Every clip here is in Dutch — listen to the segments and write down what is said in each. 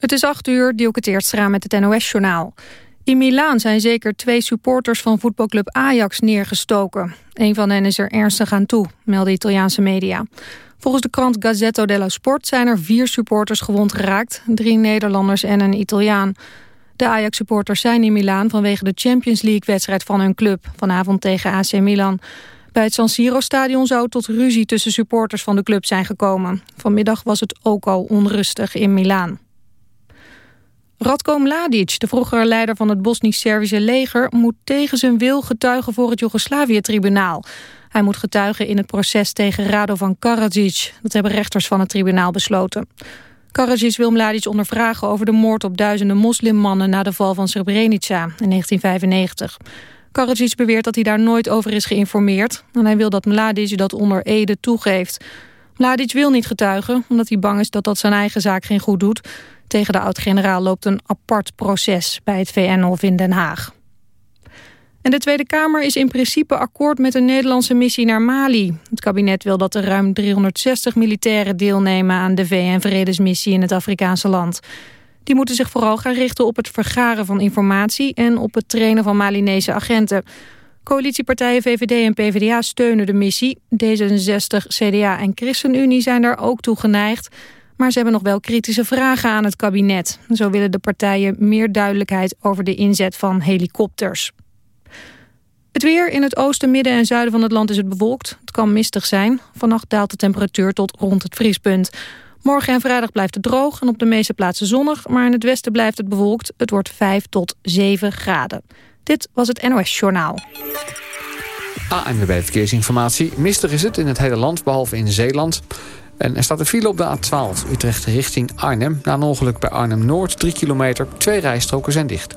Het is acht uur, Dielke Teertstra met het NOS-journaal. In Milaan zijn zeker twee supporters van voetbalclub Ajax neergestoken. Een van hen is er ernstig aan toe, melden Italiaanse media. Volgens de krant Gazzetto dello Sport zijn er vier supporters gewond geraakt. Drie Nederlanders en een Italiaan. De Ajax-supporters zijn in Milaan vanwege de Champions League-wedstrijd van hun club. Vanavond tegen AC Milan. Bij het San Siro-stadion zou tot ruzie tussen supporters van de club zijn gekomen. Vanmiddag was het ook al onrustig in Milaan. Radko Mladic, de vroegere leider van het Bosnisch-Servische leger... moet tegen zijn wil getuigen voor het Joegoslavië-tribunaal. Hij moet getuigen in het proces tegen Radovan Karadzic. Dat hebben rechters van het tribunaal besloten. Karadzic wil Mladic ondervragen over de moord op duizenden moslimmannen... na de val van Srebrenica in 1995. Karadzic beweert dat hij daar nooit over is geïnformeerd... en hij wil dat Mladic dat onder Ede toegeeft. Mladic wil niet getuigen, omdat hij bang is dat dat zijn eigen zaak geen goed doet... Tegen de oud-generaal loopt een apart proces bij het VN-hof in Den Haag. En de Tweede Kamer is in principe akkoord met een Nederlandse missie naar Mali. Het kabinet wil dat er ruim 360 militairen deelnemen aan de VN-vredesmissie in het Afrikaanse land. Die moeten zich vooral gaan richten op het vergaren van informatie en op het trainen van Malinese agenten. Coalitiepartijen VVD en PvdA steunen de missie. D66, CDA en ChristenUnie zijn daar ook toe geneigd. Maar ze hebben nog wel kritische vragen aan het kabinet. Zo willen de partijen meer duidelijkheid over de inzet van helikopters. Het weer in het oosten, midden en zuiden van het land is het bewolkt. Het kan mistig zijn. Vannacht daalt de temperatuur tot rond het vriespunt. Morgen en vrijdag blijft het droog en op de meeste plaatsen zonnig. Maar in het westen blijft het bewolkt. Het wordt 5 tot 7 graden. Dit was het NOS Journaal. ANWB Verkeersinformatie. Mistig is het in het hele land, behalve in Zeeland. En er staat een file op de A12 Utrecht richting Arnhem. Na een ongeluk bij Arnhem-Noord, 3 kilometer. Twee rijstroken zijn dicht.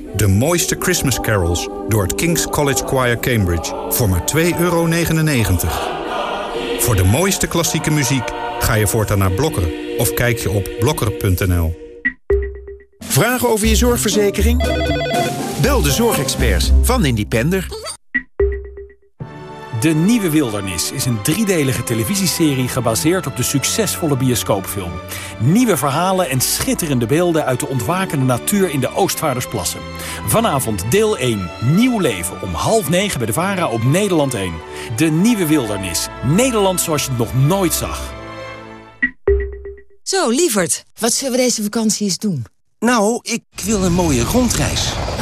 de mooiste Christmas carols door het King's College Choir Cambridge voor maar 2,99 euro. Voor de mooiste klassieke muziek ga je voortaan naar Blokker of kijk je op blokker.nl. Vragen over je zorgverzekering? Bel de zorgexperts van Independer. De Nieuwe Wildernis is een driedelige televisieserie gebaseerd op de succesvolle bioscoopfilm. Nieuwe verhalen en schitterende beelden uit de ontwakende natuur in de Oostvaardersplassen. Vanavond deel 1, Nieuw Leven, om half negen bij de VARA op Nederland 1. De Nieuwe Wildernis, Nederland zoals je het nog nooit zag. Zo, lieverd, wat zullen we deze vakantie eens doen? Nou, ik wil een mooie rondreis.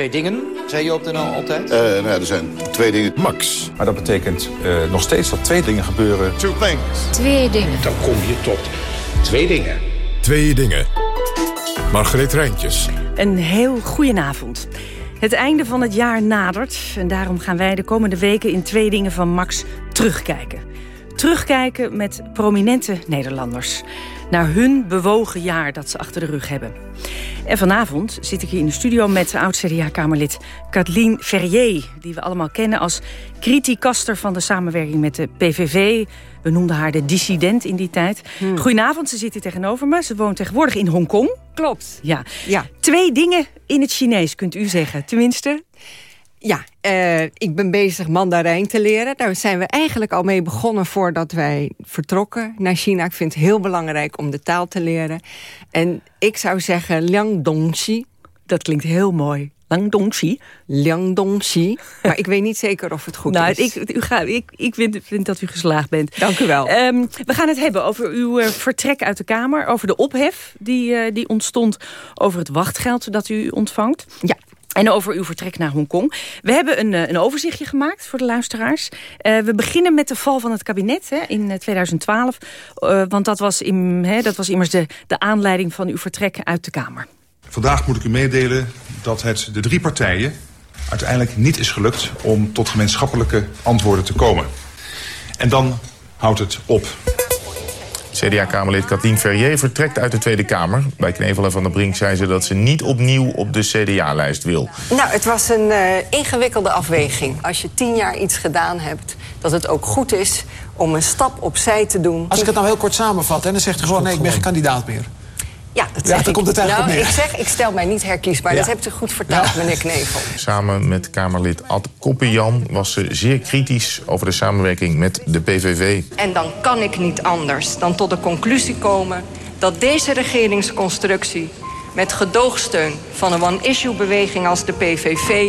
Twee dingen, zei je op de NL altijd? Uh, nou ja, er zijn twee dingen. Max. Maar dat betekent uh, nog steeds dat twee dingen gebeuren. Two things. Twee dingen. Dan kom je tot twee dingen. Twee dingen. Margreet Rijntjes. Een heel goedenavond. Het einde van het jaar nadert en daarom gaan wij de komende weken in twee dingen van Max terugkijken. Terugkijken met prominente Nederlanders naar hun bewogen jaar dat ze achter de rug hebben. En vanavond zit ik hier in de studio met oud-CDA-kamerlid Kathleen Ferrier... die we allemaal kennen als criticaster van de samenwerking met de PVV. We noemden haar de dissident in die tijd. Hmm. Goedenavond, ze zit hier tegenover me. Ze woont tegenwoordig in Hongkong. Klopt. Ja. ja. Twee dingen in het Chinees, kunt u zeggen. Tenminste, ja, uh, ik ben bezig Mandarijn te leren. Daar zijn we eigenlijk al mee begonnen voordat wij vertrokken naar China. Ik vind het heel belangrijk om de taal te leren. En ik zou zeggen Liang Dongxi. Dat klinkt heel mooi. Langdongxi. Langdongxi. maar ik weet niet zeker of het goed nou, is. Ik, u ga, ik, ik vind, vind, dat u geslaagd bent. Dank u wel. Um, we gaan het hebben over uw uh, vertrek uit de Kamer. Over de ophef die, uh, die ontstond over het wachtgeld dat u ontvangt. Ja. En over uw vertrek naar Hongkong. We hebben een, een overzichtje gemaakt voor de luisteraars. Uh, we beginnen met de val van het kabinet hè, in 2012. Uh, want dat was, in, hè, dat was immers de, de aanleiding van uw vertrek uit de Kamer. Vandaag moet ik u meedelen dat het de drie partijen uiteindelijk niet is gelukt om tot gemeenschappelijke antwoorden te komen. En dan houdt het op. CDA-kamerlid Kathleen Ferrier vertrekt uit de Tweede Kamer. Bij Knevel en Van der Brink zei ze dat ze niet opnieuw op de CDA-lijst wil. Nou, het was een uh, ingewikkelde afweging. Als je tien jaar iets gedaan hebt, dat het ook goed is om een stap opzij te doen. Als ik het nou heel kort samenvat, en dan zegt u gewoon... nee, ik ben geen kandidaat meer. Ja, dat ja, dan komt het eigenlijk nou, op neer. Ik zeg, ik stel mij niet herkiesbaar. Ja. Dat hebt u goed verteld, ja. meneer Knevel. Samen met Kamerlid Ad Koppenjan was ze zeer kritisch... over de samenwerking met de PVV. En dan kan ik niet anders dan tot de conclusie komen... dat deze regeringsconstructie met gedoogsteun van een one-issue-beweging als de PVV...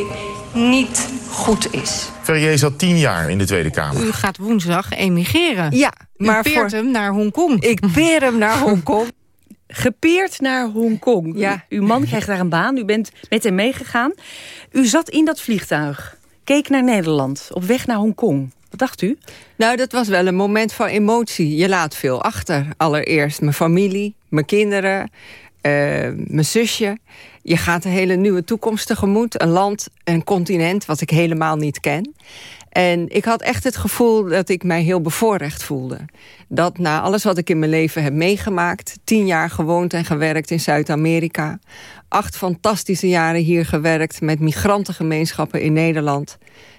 niet goed is. Ferrier zat tien jaar in de Tweede Kamer. U gaat woensdag emigreren. Ja, maar U peert voor... hem naar Hongkong. Ik peer hem naar Hongkong. gepeerd naar Hongkong. Ja. U, uw man krijgt daar een baan, u bent met hem meegegaan. U zat in dat vliegtuig, keek naar Nederland, op weg naar Hongkong. Wat dacht u? Nou, dat was wel een moment van emotie. Je laat veel achter. Allereerst mijn familie, mijn kinderen, uh, mijn zusje. Je gaat een hele nieuwe toekomst tegemoet. Een land, een continent wat ik helemaal niet ken. En ik had echt het gevoel dat ik mij heel bevoorrecht voelde. Dat na alles wat ik in mijn leven heb meegemaakt... tien jaar gewoond en gewerkt in Zuid-Amerika... acht fantastische jaren hier gewerkt met migrantengemeenschappen in Nederland...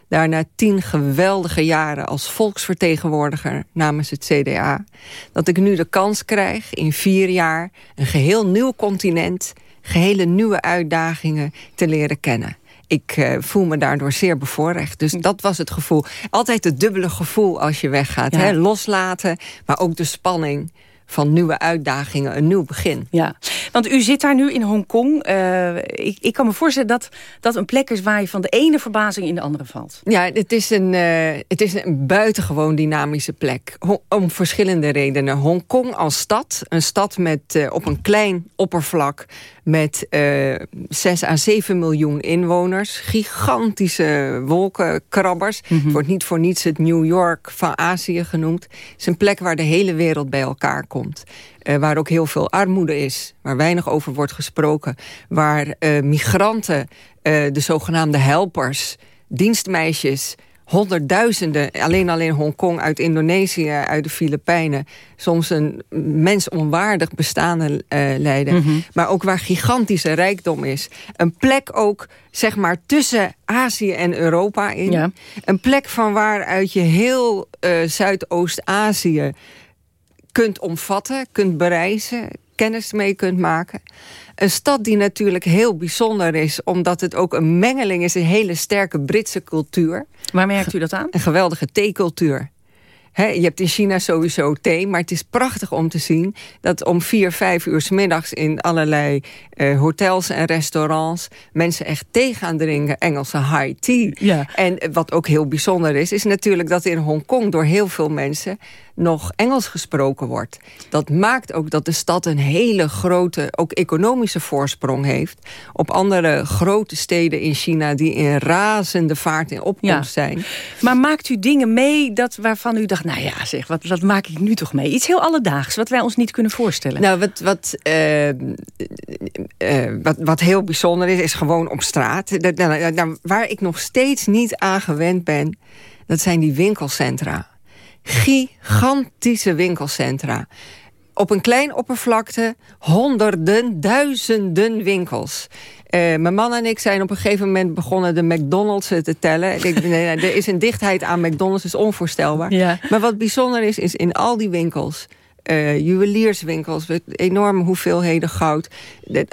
daarna tien geweldige jaren als volksvertegenwoordiger namens het CDA... dat ik nu de kans krijg in vier jaar een geheel nieuw continent... gehele nieuwe uitdagingen te leren kennen ik uh, voel me daardoor zeer bevoorrecht. Dus dat was het gevoel. Altijd het dubbele gevoel als je weggaat. Ja. Hè? Loslaten, maar ook de spanning van nieuwe uitdagingen, een nieuw begin. Ja, want u zit daar nu in Hongkong. Uh, ik, ik kan me voorstellen dat dat een plek is waar je van de ene verbazing in de andere valt. Ja, het is een, uh, het is een buitengewoon dynamische plek. Ho om verschillende redenen. Hongkong als stad, een stad met uh, op een klein oppervlak met uh, 6 à 7 miljoen inwoners. Gigantische wolkenkrabbers. Mm -hmm. Het wordt niet voor niets het New York van Azië genoemd. Het is een plek waar de hele wereld bij elkaar komt. Uh, waar ook heel veel armoede is. Waar weinig over wordt gesproken. Waar uh, migranten, uh, de zogenaamde helpers, dienstmeisjes honderdduizenden, alleen al in Hongkong, uit Indonesië, uit de Filipijnen... soms een mensonwaardig bestaan uh, leiden. Mm -hmm. Maar ook waar gigantische rijkdom is. Een plek ook, zeg maar, tussen Azië en Europa in. Ja. Een plek van waaruit je heel uh, Zuidoost-Azië kunt omvatten, kunt bereizen... kennis mee kunt maken... Een stad die natuurlijk heel bijzonder is... omdat het ook een mengeling is, een hele sterke Britse cultuur. Waar merkt u dat aan? Een geweldige theecultuur. He, je hebt in China sowieso thee, maar het is prachtig om te zien... dat om vier, vijf uur s middags in allerlei uh, hotels en restaurants... mensen echt thee gaan drinken, Engelse high tea. Ja. En wat ook heel bijzonder is, is natuurlijk dat in Hongkong... door heel veel mensen nog Engels gesproken wordt. Dat maakt ook dat de stad een hele grote, ook economische voorsprong heeft... op andere grote steden in China die in razende vaart in opkomst ja. zijn. Maar maakt u dingen mee dat, waarvan u dacht... nou ja, zeg, wat, wat maak ik nu toch mee? Iets heel alledaags, wat wij ons niet kunnen voorstellen. Nou, wat, wat, uh, uh, wat, wat heel bijzonder is, is gewoon op straat. Dat, nou, nou, waar ik nog steeds niet aan gewend ben... dat zijn die winkelcentra gigantische winkelcentra. Op een klein oppervlakte honderden, duizenden winkels. Uh, mijn man en ik zijn op een gegeven moment begonnen de McDonald's te tellen. Ik, nee, er is een dichtheid aan McDonald's, is onvoorstelbaar. Ja. Maar wat bijzonder is, is in al die winkels... Uh, juwelierswinkels, met enorme hoeveelheden goud.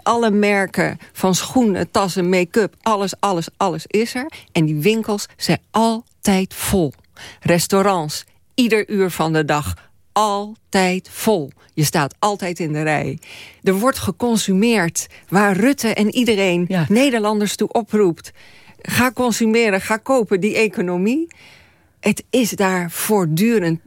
Alle merken van schoenen, tassen, make-up, alles, alles, alles is er. En die winkels zijn altijd vol. Restaurants, ieder uur van de dag altijd vol. Je staat altijd in de rij. Er wordt geconsumeerd waar Rutte en iedereen Nederlanders toe oproept. Ga consumeren, ga kopen, die economie. Het is daar voortdurend 24-7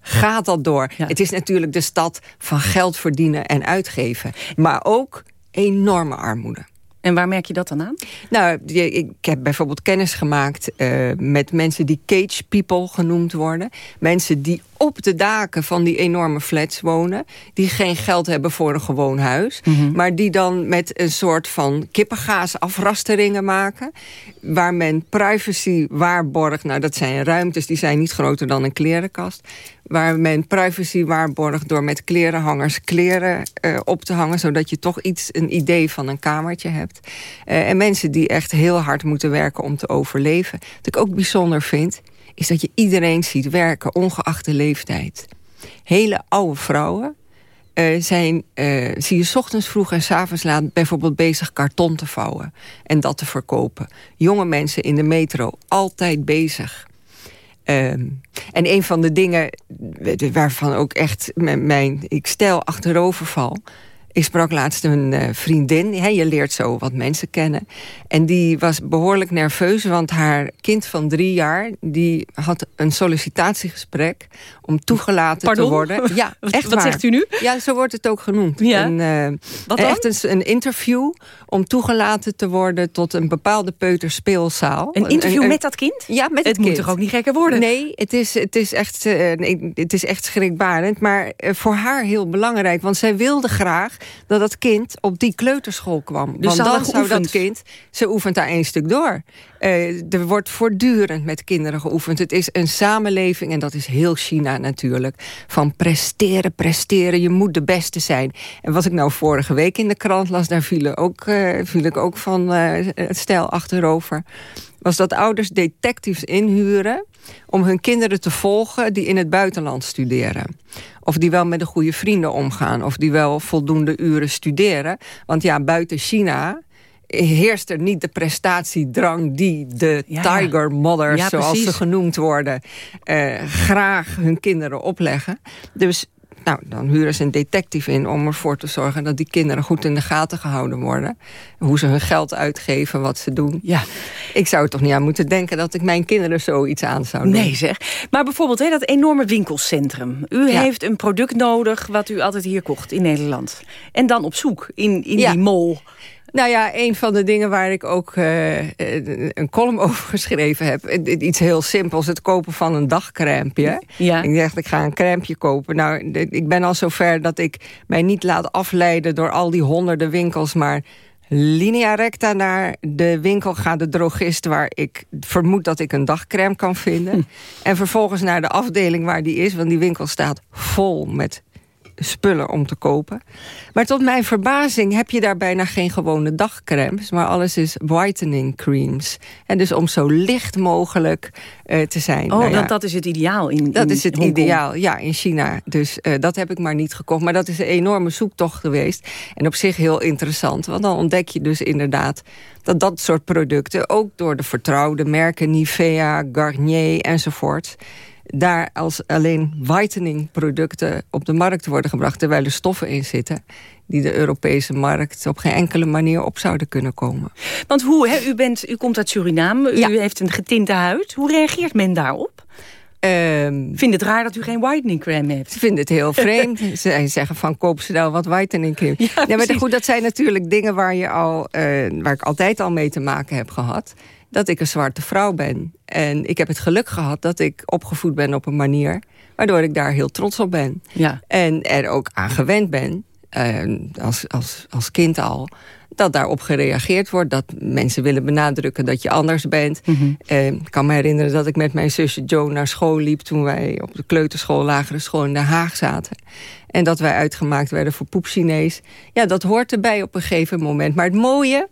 gaat dat door. Het is natuurlijk de stad van geld verdienen en uitgeven. Maar ook enorme armoede. En waar merk je dat dan aan? Nou, ik heb bijvoorbeeld kennis gemaakt uh, met mensen die cage people genoemd worden. Mensen die op de daken van die enorme flats wonen. Die geen geld hebben voor een gewoon huis. Mhm. Maar die dan met een soort van kippengaas afrasteringen maken. Waar men privacy waarborgt. Nou, dat zijn ruimtes die zijn niet groter dan een klerenkast. Waar men privacy waarborgt door met klerenhangers kleren uh, op te hangen. Zodat je toch iets, een idee van een kamertje hebt. Uh, en mensen die echt heel hard moeten werken om te overleven. Wat ik ook bijzonder vind is dat je iedereen ziet werken, ongeacht de leeftijd. Hele oude vrouwen uh, zijn, zie je ochtends vroeg en s avonds laat bijvoorbeeld bezig karton te vouwen en dat te verkopen. Jonge mensen in de metro, altijd bezig. Um, en een van de dingen waarvan ook echt mijn, ik stel achterover val... Ik sprak laatst een uh, vriendin. He, je leert zo wat mensen kennen. En die was behoorlijk nerveus, want haar kind van drie jaar... die had een sollicitatiegesprek om toegelaten te worden. Ja, echt Wat zegt u nu? Ja, zo wordt het ook genoemd. Ja. Een, uh, wat dan? Echt een, een, interview om toegelaten te worden... tot een bepaalde peuterspeelzaal. Een interview met dat kind? Ja, met het, het kind. moet toch ook niet gekker worden? Nee, het is, het is, echt, uh, nee, het is echt schrikbarend. Maar voor haar heel belangrijk, want zij wilde graag dat dat kind op die kleuterschool kwam. Dus Want dan zou dat kind, ze oefent daar één stuk door. Uh, er wordt voortdurend met kinderen geoefend. Het is een samenleving, en dat is heel China natuurlijk... van presteren, presteren, je moet de beste zijn. En wat ik nou vorige week in de krant las... daar viel, ook, uh, viel ik ook van uh, het stijl achterover was dat ouders detectives inhuren om hun kinderen te volgen die in het buitenland studeren. Of die wel met de goede vrienden omgaan. Of die wel voldoende uren studeren. Want ja, buiten China heerst er niet de prestatiedrang die de ja. tiger mothers, ja, zoals ze genoemd worden, uh, graag hun kinderen opleggen. Dus nou, dan huren ze een detective in om ervoor te zorgen... dat die kinderen goed in de gaten gehouden worden. Hoe ze hun geld uitgeven, wat ze doen. Ja. Ik zou er toch niet aan moeten denken dat ik mijn kinderen zoiets aan zou doen. Nee zeg. Maar bijvoorbeeld hè, dat enorme winkelcentrum. U ja. heeft een product nodig wat u altijd hier kocht in Nederland. En dan op zoek in, in ja. die mall... Nou ja, een van de dingen waar ik ook uh, een column over geschreven heb. Iets heel simpels, het kopen van een dagcrèmpje. Ja. Ik dacht, ik ga een crèmpje kopen. Nou, ik ben al zover dat ik mij niet laat afleiden door al die honderden winkels... maar linea recta naar de winkel ga, de drogist... waar ik vermoed dat ik een dagcrème kan vinden. Hm. En vervolgens naar de afdeling waar die is... want die winkel staat vol met spullen om te kopen. Maar tot mijn verbazing heb je daar bijna geen gewone dagcremes... maar alles is whitening creams. En dus om zo licht mogelijk uh, te zijn. Oh, nou ja, dat is het ideaal in Dat in is het ideaal, ja, in China. Dus uh, dat heb ik maar niet gekocht. Maar dat is een enorme zoektocht geweest. En op zich heel interessant. Want dan ontdek je dus inderdaad dat dat soort producten... ook door de vertrouwde merken Nivea, Garnier enzovoort daar als alleen whitening producten op de markt worden gebracht... terwijl er stoffen in zitten die de Europese markt op geen enkele manier op zouden kunnen komen. Want hoe, hè, u, bent, u komt uit Suriname, u ja. heeft een getinte huid. Hoe reageert men daarop? Um, Vind het raar dat u geen whitening crème heeft? Ze vinden het heel vreemd. ze zeggen van koop ze nou wat whitening crème. Ja, maar goed, dat zijn natuurlijk dingen waar, je al, uh, waar ik altijd al mee te maken heb gehad dat ik een zwarte vrouw ben. En ik heb het geluk gehad dat ik opgevoed ben op een manier... waardoor ik daar heel trots op ben. Ja. En er ook aan gewend ben, uh, als, als, als kind al... dat daarop gereageerd wordt. Dat mensen willen benadrukken dat je anders bent. Mm -hmm. uh, ik kan me herinneren dat ik met mijn zusje Jo naar school liep... toen wij op de kleuterschool, lagere school in Den Haag zaten. En dat wij uitgemaakt werden voor poep Chinees. Ja, dat hoort erbij op een gegeven moment. Maar het mooie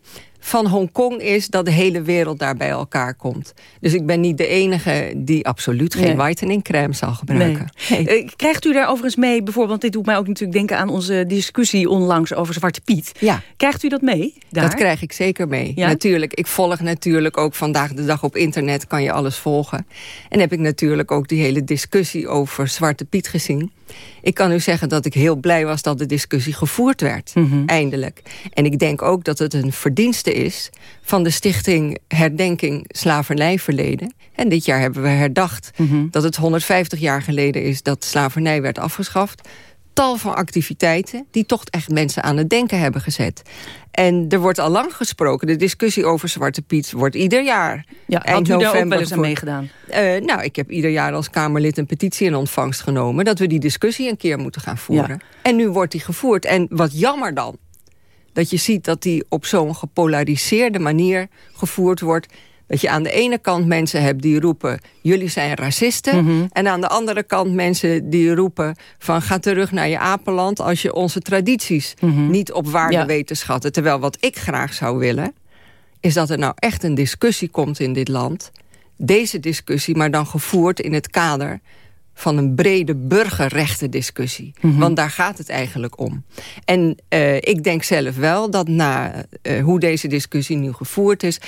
van Hongkong is dat de hele wereld daar bij elkaar komt. Dus ik ben niet de enige die absoluut geen Nee. whitening crème zal gebruiken. Nee. Eh, Krijgt u daar overigens mee, bijvoorbeeld... want dit doet mij ook natuurlijk denken aan onze discussie onlangs over Zwarte Piet. Ja. Krijgt u dat mee? Daar? Dat krijg ik zeker mee. Ja? Natuurlijk, ik volg natuurlijk ook vandaag de dag op internet... kan je alles volgen. En heb ik natuurlijk ook die hele discussie over Zwarte Piet gezien. Ik kan u zeggen dat ik heel blij was dat de discussie gevoerd werd. Mhm. Eindelijk. En ik denk ook dat het een verdienste is... van de stichting Herdenking Slavernijverleden. En dit jaar hebben we herdacht Mhm. dat het 150 jaar geleden is... dat slavernij werd afgeschaft tal van activiteiten die toch echt mensen aan het denken hebben gezet. En er wordt al lang gesproken. De discussie over Zwarte Piet wordt ieder jaar. Ja, had u daar ook november wel eens aan meegedaan? Eh, nou, ik heb ieder jaar als Kamerlid een petitie in ontvangst genomen... dat we die discussie een keer moeten gaan voeren. En nu wordt die gevoerd. En wat jammer dan, dat je ziet dat die op zo'n gepolariseerde manier gevoerd wordt... dat je aan de ene kant mensen hebt die roepen... jullie zijn racisten. Mhm. En aan de andere kant mensen die roepen... van ga terug naar je apenland als je onze tradities niet op waarde Ja. weet te schatten. Terwijl wat ik graag zou willen... is dat er nou echt een discussie komt in dit land... deze discussie, maar dan gevoerd in het kader van een brede burgerrechtendiscussie. Mhm. Want daar gaat het eigenlijk om. En eh, ik denk zelf wel dat na eh, hoe deze discussie nu gevoerd is...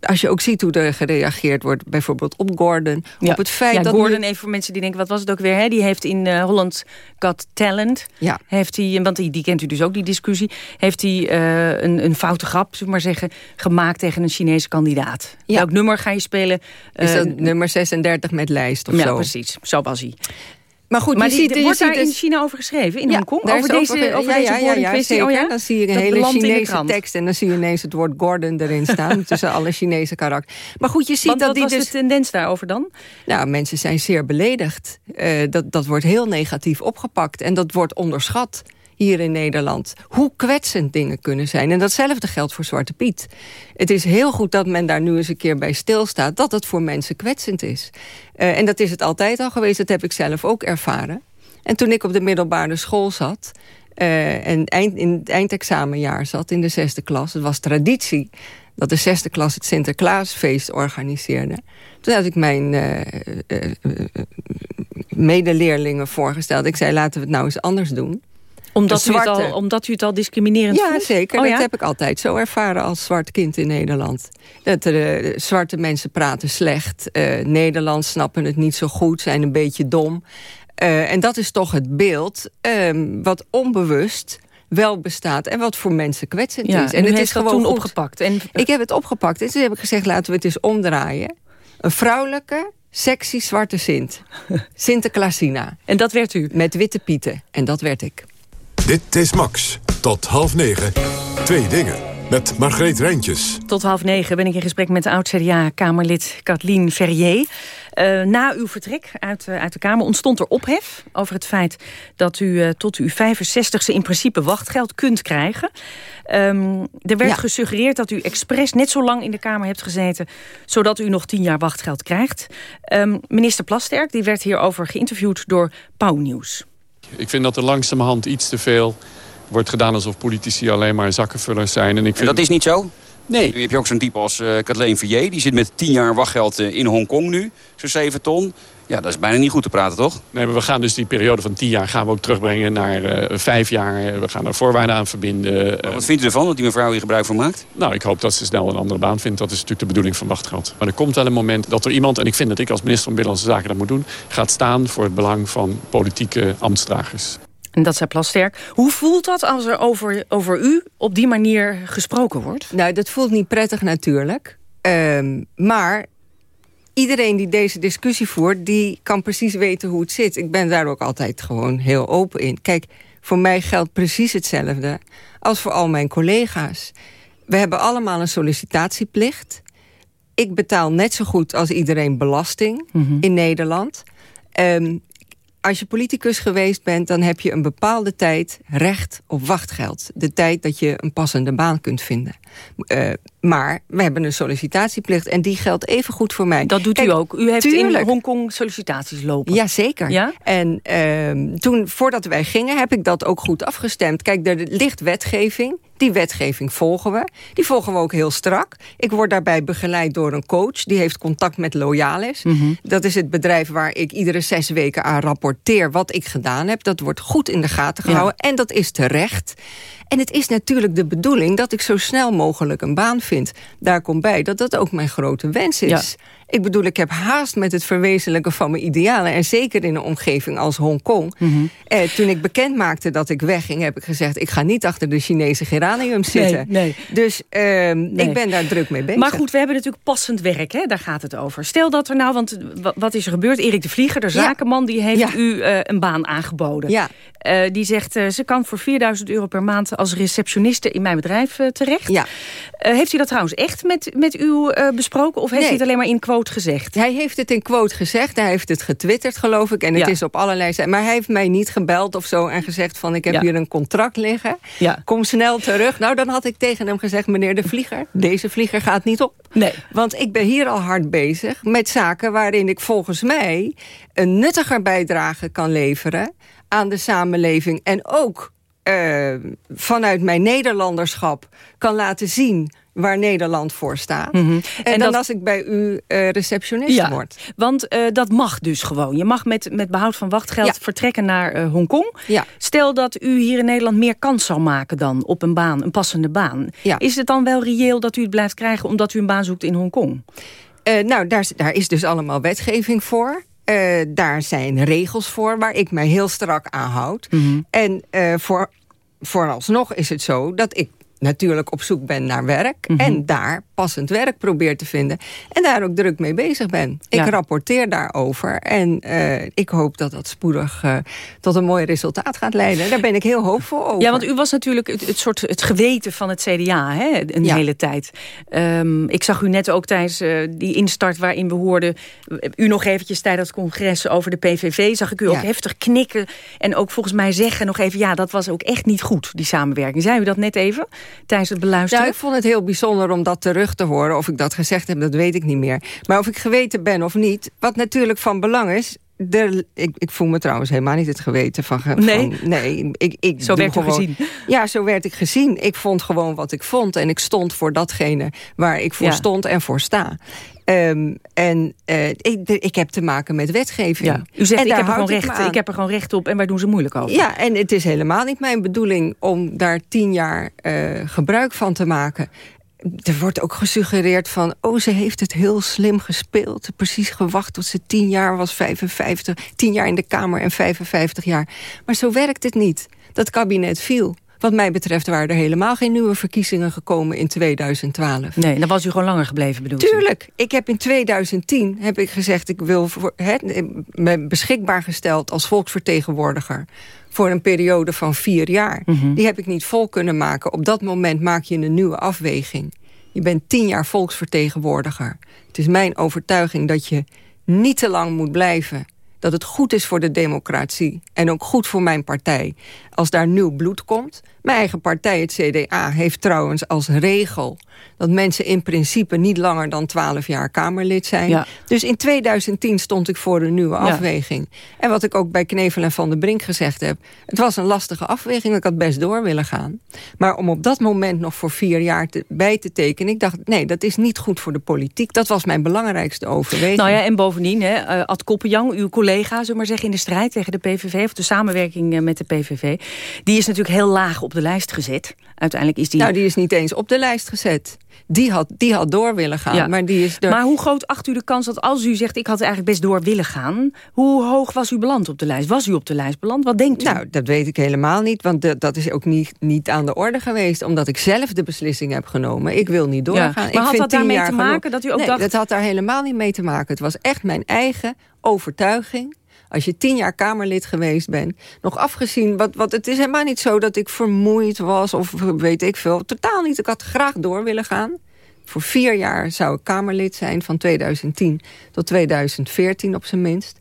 als je ook ziet hoe er gereageerd wordt... bijvoorbeeld op Gordon, Ja. op het feit ja, dat... Gordon, nu- even voor mensen die denken, wat was het ook weer? Hè? Die heeft in eh, Holland Got Talent, Ja. heeft hij, want die, die kent u dus ook, die discussie... heeft hij een, een foute grap, zullen maar zeggen, gemaakt tegen een Chinese kandidaat. Ja. Welk nummer ga je spelen? is dat nummer 36 met lijst of ja, zo. precies. Zo was hij. Maar goed, maar je ziet, je wordt ziet daar in dus- China over geschreven, in Ja, Hongkong? Over deze, over ja, deze ja, ja, Gordon ja, kwestie? zeker. Oh ja? Dan zie je een Dat hele Chinese tekst... en dan zie je ineens het woord Gordon erin staan... tussen alle Chinese karakters. Maar goed, je ziet Want dat wat die was dus... de tendens daarover dan? Nou, mensen zijn zeer beledigd. Eh, dat, dat wordt heel negatief opgepakt. En dat wordt onderschat hier in Nederland. Hoe kwetsend dingen kunnen zijn. En datzelfde geldt voor Zwarte Piet. Het is heel goed dat men daar nu eens een keer bij stilstaat... dat het voor mensen kwetsend is. Eh, en dat is het altijd al geweest. Dat heb ik zelf ook ervaren. En toen ik op de middelbare school zat... eh, en eind, in het eindexamenjaar zat in de zesde klas... het was traditie dat de zesde klas het Sinterklaasfeest organiseerde. Toen had ik mijn eh, medeleerlingen voorgesteld. Ik zei, laten we het nou eens anders doen. Omdat, De u het, al, omdat u het al discriminerend Ja, vond? zeker. Oh, dat ja? heb ik altijd zo ervaren als zwart kind in Nederland. Dat er, eh, zwarte mensen praten slecht. eh Nederlands snappen het niet zo goed, zijn een beetje dom. Eh, en dat is toch het beeld ehm, wat onbewust wel bestaat... en wat voor mensen kwetsend Ja, is. en het is gewoon toen opgepakt. En, Ik heb het opgepakt. En toen heb ik gezegd, laten we het eens omdraaien. Een vrouwelijke, sexy zwarte Sint. Sinterklaasina. En dat werd u? Met witte pieten. En dat werd ik. Dit is Max. Tot half negen. Twee dingen. Met Margreet Rijntjes. Tot half negen ben ik in gesprek met de oud-CDA-Kamerlid Kathleen Ferrier. Eh, na uw vertrek uit, eh, uit de Kamer ontstond er ophef over het feit... dat u eh, tot uw 65ste in principe wachtgeld kunt krijgen. Ehm, er werd Ja. gesuggereerd dat u expres net zo lang in de Kamer hebt gezeten... zodat u nog tien jaar wachtgeld krijgt. Ehm, minister Plasterk die werd hierover geïnterviewd door Pauw Nieuws. Ik vind dat er langzamerhand iets te veel wordt gedaan alsof politici alleen maar zakkenvullers zijn. En ik vind... Dat is niet zo? Nee. Nu heb je ook zo'n type als uh, Kathleen Verrier. Die zit met 10 jaar wachtgeld uh, in Hongkong nu. Zo'n 7 ton. Ja, dat is bijna niet goed te praten, toch? Nee, maar we gaan dus die periode van 10 jaar gaan we ook terugbrengen naar uh, 5 jaar. We gaan daar voorwaarden aan verbinden. Maar wat vindt u ervan dat die mevrouw hier gebruik van maakt? Nou, ik hoop dat ze snel een andere baan vindt. Dat is natuurlijk de bedoeling van wachtgeld. Maar er komt wel een moment dat er iemand, en ik vind dat ik als minister van Binnenlandse Zaken dat moet doen... gaat staan voor het belang van politieke ambtsdragers. En dat zei Plasterk. Hoe voelt dat als er over, over u op die manier gesproken wordt? Nou, dat voelt niet prettig natuurlijk. Um, maar iedereen die deze discussie voert... die kan precies weten hoe het zit. Ik ben daar ook altijd gewoon heel open in. Kijk, voor mij geldt precies hetzelfde als voor al mijn collega's. We hebben allemaal een sollicitatieplicht. Ik betaal net zo goed als iedereen belasting mm -hmm. in Nederland. Um, als je politicus geweest bent, dan heb je een bepaalde tijd recht op wachtgeld. De tijd dat je een passende baan kunt vinden. Uh, maar we hebben een sollicitatieplicht en die geldt even goed voor mij. Dat doet u ook. U heeft tuurlijk. in Hongkong sollicitaties lopen. Jazeker. Ja? En uh, toen, voordat wij gingen, heb ik dat ook goed afgestemd. Kijk, er ligt wetgeving. Die wetgeving volgen we. Die volgen we ook heel strak. Ik word daarbij begeleid door een coach. Die heeft contact met Loyalis. Mhm. Dat is het bedrijf waar ik iedere zes weken aan rapporteer... wat ik gedaan heb. Dat wordt goed in de gaten gehouden. En dat is terecht. En het is natuurlijk de bedoeling dat ik zo snel mogelijk een baan vind. Daar komt bij dat dat ook mijn grote wens is. Ik bedoel, ik heb haast met het verwezenlijken van mijn idealen. En zeker in een omgeving als Hongkong. Mm eh, toen ik bekend maakte dat ik wegging, heb ik gezegd... ik ga niet achter de Chinese geranium zitten. Nee, nee. Dus uh, ik ben daar druk mee bezig. Maar goed, we hebben natuurlijk passend werk, hè? daar gaat het over. Stel dat er nou, want wat is er gebeurd? Erik de Vlieger, de zakenman, die heeft u uh, een baan aangeboden. Ja. Uh, die zegt, uh, ze kan voor 4000 euro per maand als receptioniste in mijn bedrijf terecht. Ja. heeft u dat trouwens echt met, met u besproken? Of heeft nee. hij het alleen maar in quote gezegd? Hij heeft het in quote gezegd. Hij heeft het getwitterd, geloof ik. En het is op allerlei... Maar hij heeft mij niet gebeld of zo en gezegd van... ik heb hier een contract liggen. Ja. Kom snel terug. Nou, dan had ik tegen hem gezegd... meneer de vlieger, deze vlieger gaat niet op. Nee. Want ik ben hier al hard bezig met zaken... waarin ik volgens mij een nuttiger bijdrage kan leveren... aan de samenleving en ook uh, vanuit mijn Nederlanderschap kan laten zien waar Nederland voor staat. Mhm. En, dan als ik bij u uh, receptionist ja, word. Want uh, dat mag dus gewoon. Je mag met, met behoud van wachtgeld vertrekken naar uh, Hongkong. Ja. Stel dat u hier in Nederland meer kans zou maken dan op een baan, een passende baan. Is het dan wel reëel dat u het blijft krijgen omdat u een baan zoekt in Hongkong? nou, daar, daar is dus allemaal wetgeving voor. Uh, daar zijn regels voor waar ik mij heel strak aan houd. Mm En uh, voor, vooralsnog is het zo dat ik natuurlijk op zoek ben naar werk... Mhm. en daar passend werk probeer te vinden. En daar ook druk mee bezig ben. Ik rapporteer daarover. En uh, ik hoop dat dat spoedig uh, tot een mooi resultaat gaat leiden. Daar ben ik heel hoopvol over. Ja, want u was natuurlijk het, het soort het geweten van het CDA hè, een ja. hele tijd. Um, ik zag u net ook tijdens uh, die instart waarin we hoorden... u nog eventjes tijdens het congres over de PVV... zag ik u ook heftig knikken en ook volgens mij zeggen nog even... ja, dat was ook echt niet goed, die samenwerking. Zei u dat net even tijdens het beluisteren? Nou, ik vond het heel bijzonder om dat terug te horen. Of ik dat gezegd heb, dat weet ik niet meer. Maar of ik geweten ben of niet, wat natuurlijk van belang is... De, ik, ik voel me trouwens helemaal niet het geweten van... Nee? nee, ik, ik zo werd gewoon, gezien? Ja, zo werd ik gezien. Ik vond gewoon wat ik vond. En ik stond voor datgene waar ik voor stond en voor sta. Um, en uh, ik, ik, heb te maken met wetgeving. Ja. U zegt, ik heb, er gewoon recht, ik heb er gewoon recht op en wij doen ze moeilijk over. Ja, en het is helemaal niet mijn bedoeling om daar tien jaar uh, gebruik van te maken er wordt ook gesuggereerd van... oh, ze heeft het heel slim gespeeld. Precies gewacht tot ze tien jaar was, 55. Tien jaar in de Kamer en 55 jaar. Maar zo werkt het niet. Dat kabinet viel. Wat mij betreft waren er helemaal geen nieuwe verkiezingen gekomen in 2012. Nee, dan was u gewoon langer gebleven bedoel Tuurlijk. Ik heb in 2010 heb ik gezegd... ik wil voor, me beschikbaar gesteld als volksvertegenwoordiger voor een periode van vier jaar. Mhm. Die heb ik niet vol kunnen maken. Op dat moment maak je een nieuwe afweging. Je bent tien jaar volksvertegenwoordiger. Het is mijn overtuiging dat je niet te lang moet blijven dat het goed is voor de democratie en ook goed voor mijn partij als daar nieuw bloed komt. Mijn eigen partij, het CDA, heeft trouwens als regel... dat mensen in principe niet langer dan 12 jaar Kamerlid zijn. Dus in 2010 stond ik voor een nieuwe afweging. En wat ik ook bij Knevel en Van der Brink gezegd heb... het was een lastige afweging, ik had best door willen gaan. Maar om op dat moment nog voor vier jaar te, bij te tekenen... ik dacht, nee, dat is niet goed voor de politiek. Dat was mijn belangrijkste overweging. Nou ja, en bovendien, hè, eh, Ad Koppenjang, uw collega... zullen maar zeggen, in de strijd tegen de PVV... of de samenwerking eh, met de PVV... die is natuurlijk heel laag op de lijst gezet. Uiteindelijk is die... Nou, die is niet eens op de lijst gezet. Die had, die had door willen gaan. Maar, die is maar hoe groot acht u de kans dat als u zegt... ik had eigenlijk best door willen gaan... hoe hoog was u beland op de lijst? Was u op de lijst beland? Wat denkt u? Nou, dat weet ik helemaal niet. Want dat is ook niet, niet aan de orde geweest. Omdat ik zelf de beslissing heb genomen. Ik wil niet doorgaan. Maar ik had dat daarmee te maken? Dat u ook nee, dacht... dat had daar helemaal niet mee te maken. Het was echt mijn eigen overtuiging als je tien jaar Kamerlid geweest bent. Nog afgezien, wat, wat, het is helemaal niet zo dat ik vermoeid was of weet ik veel. Totaal niet. Ik had graag door willen gaan. Voor vier jaar zou ik Kamerlid zijn, van 2010 tot 2014 op zijn minst.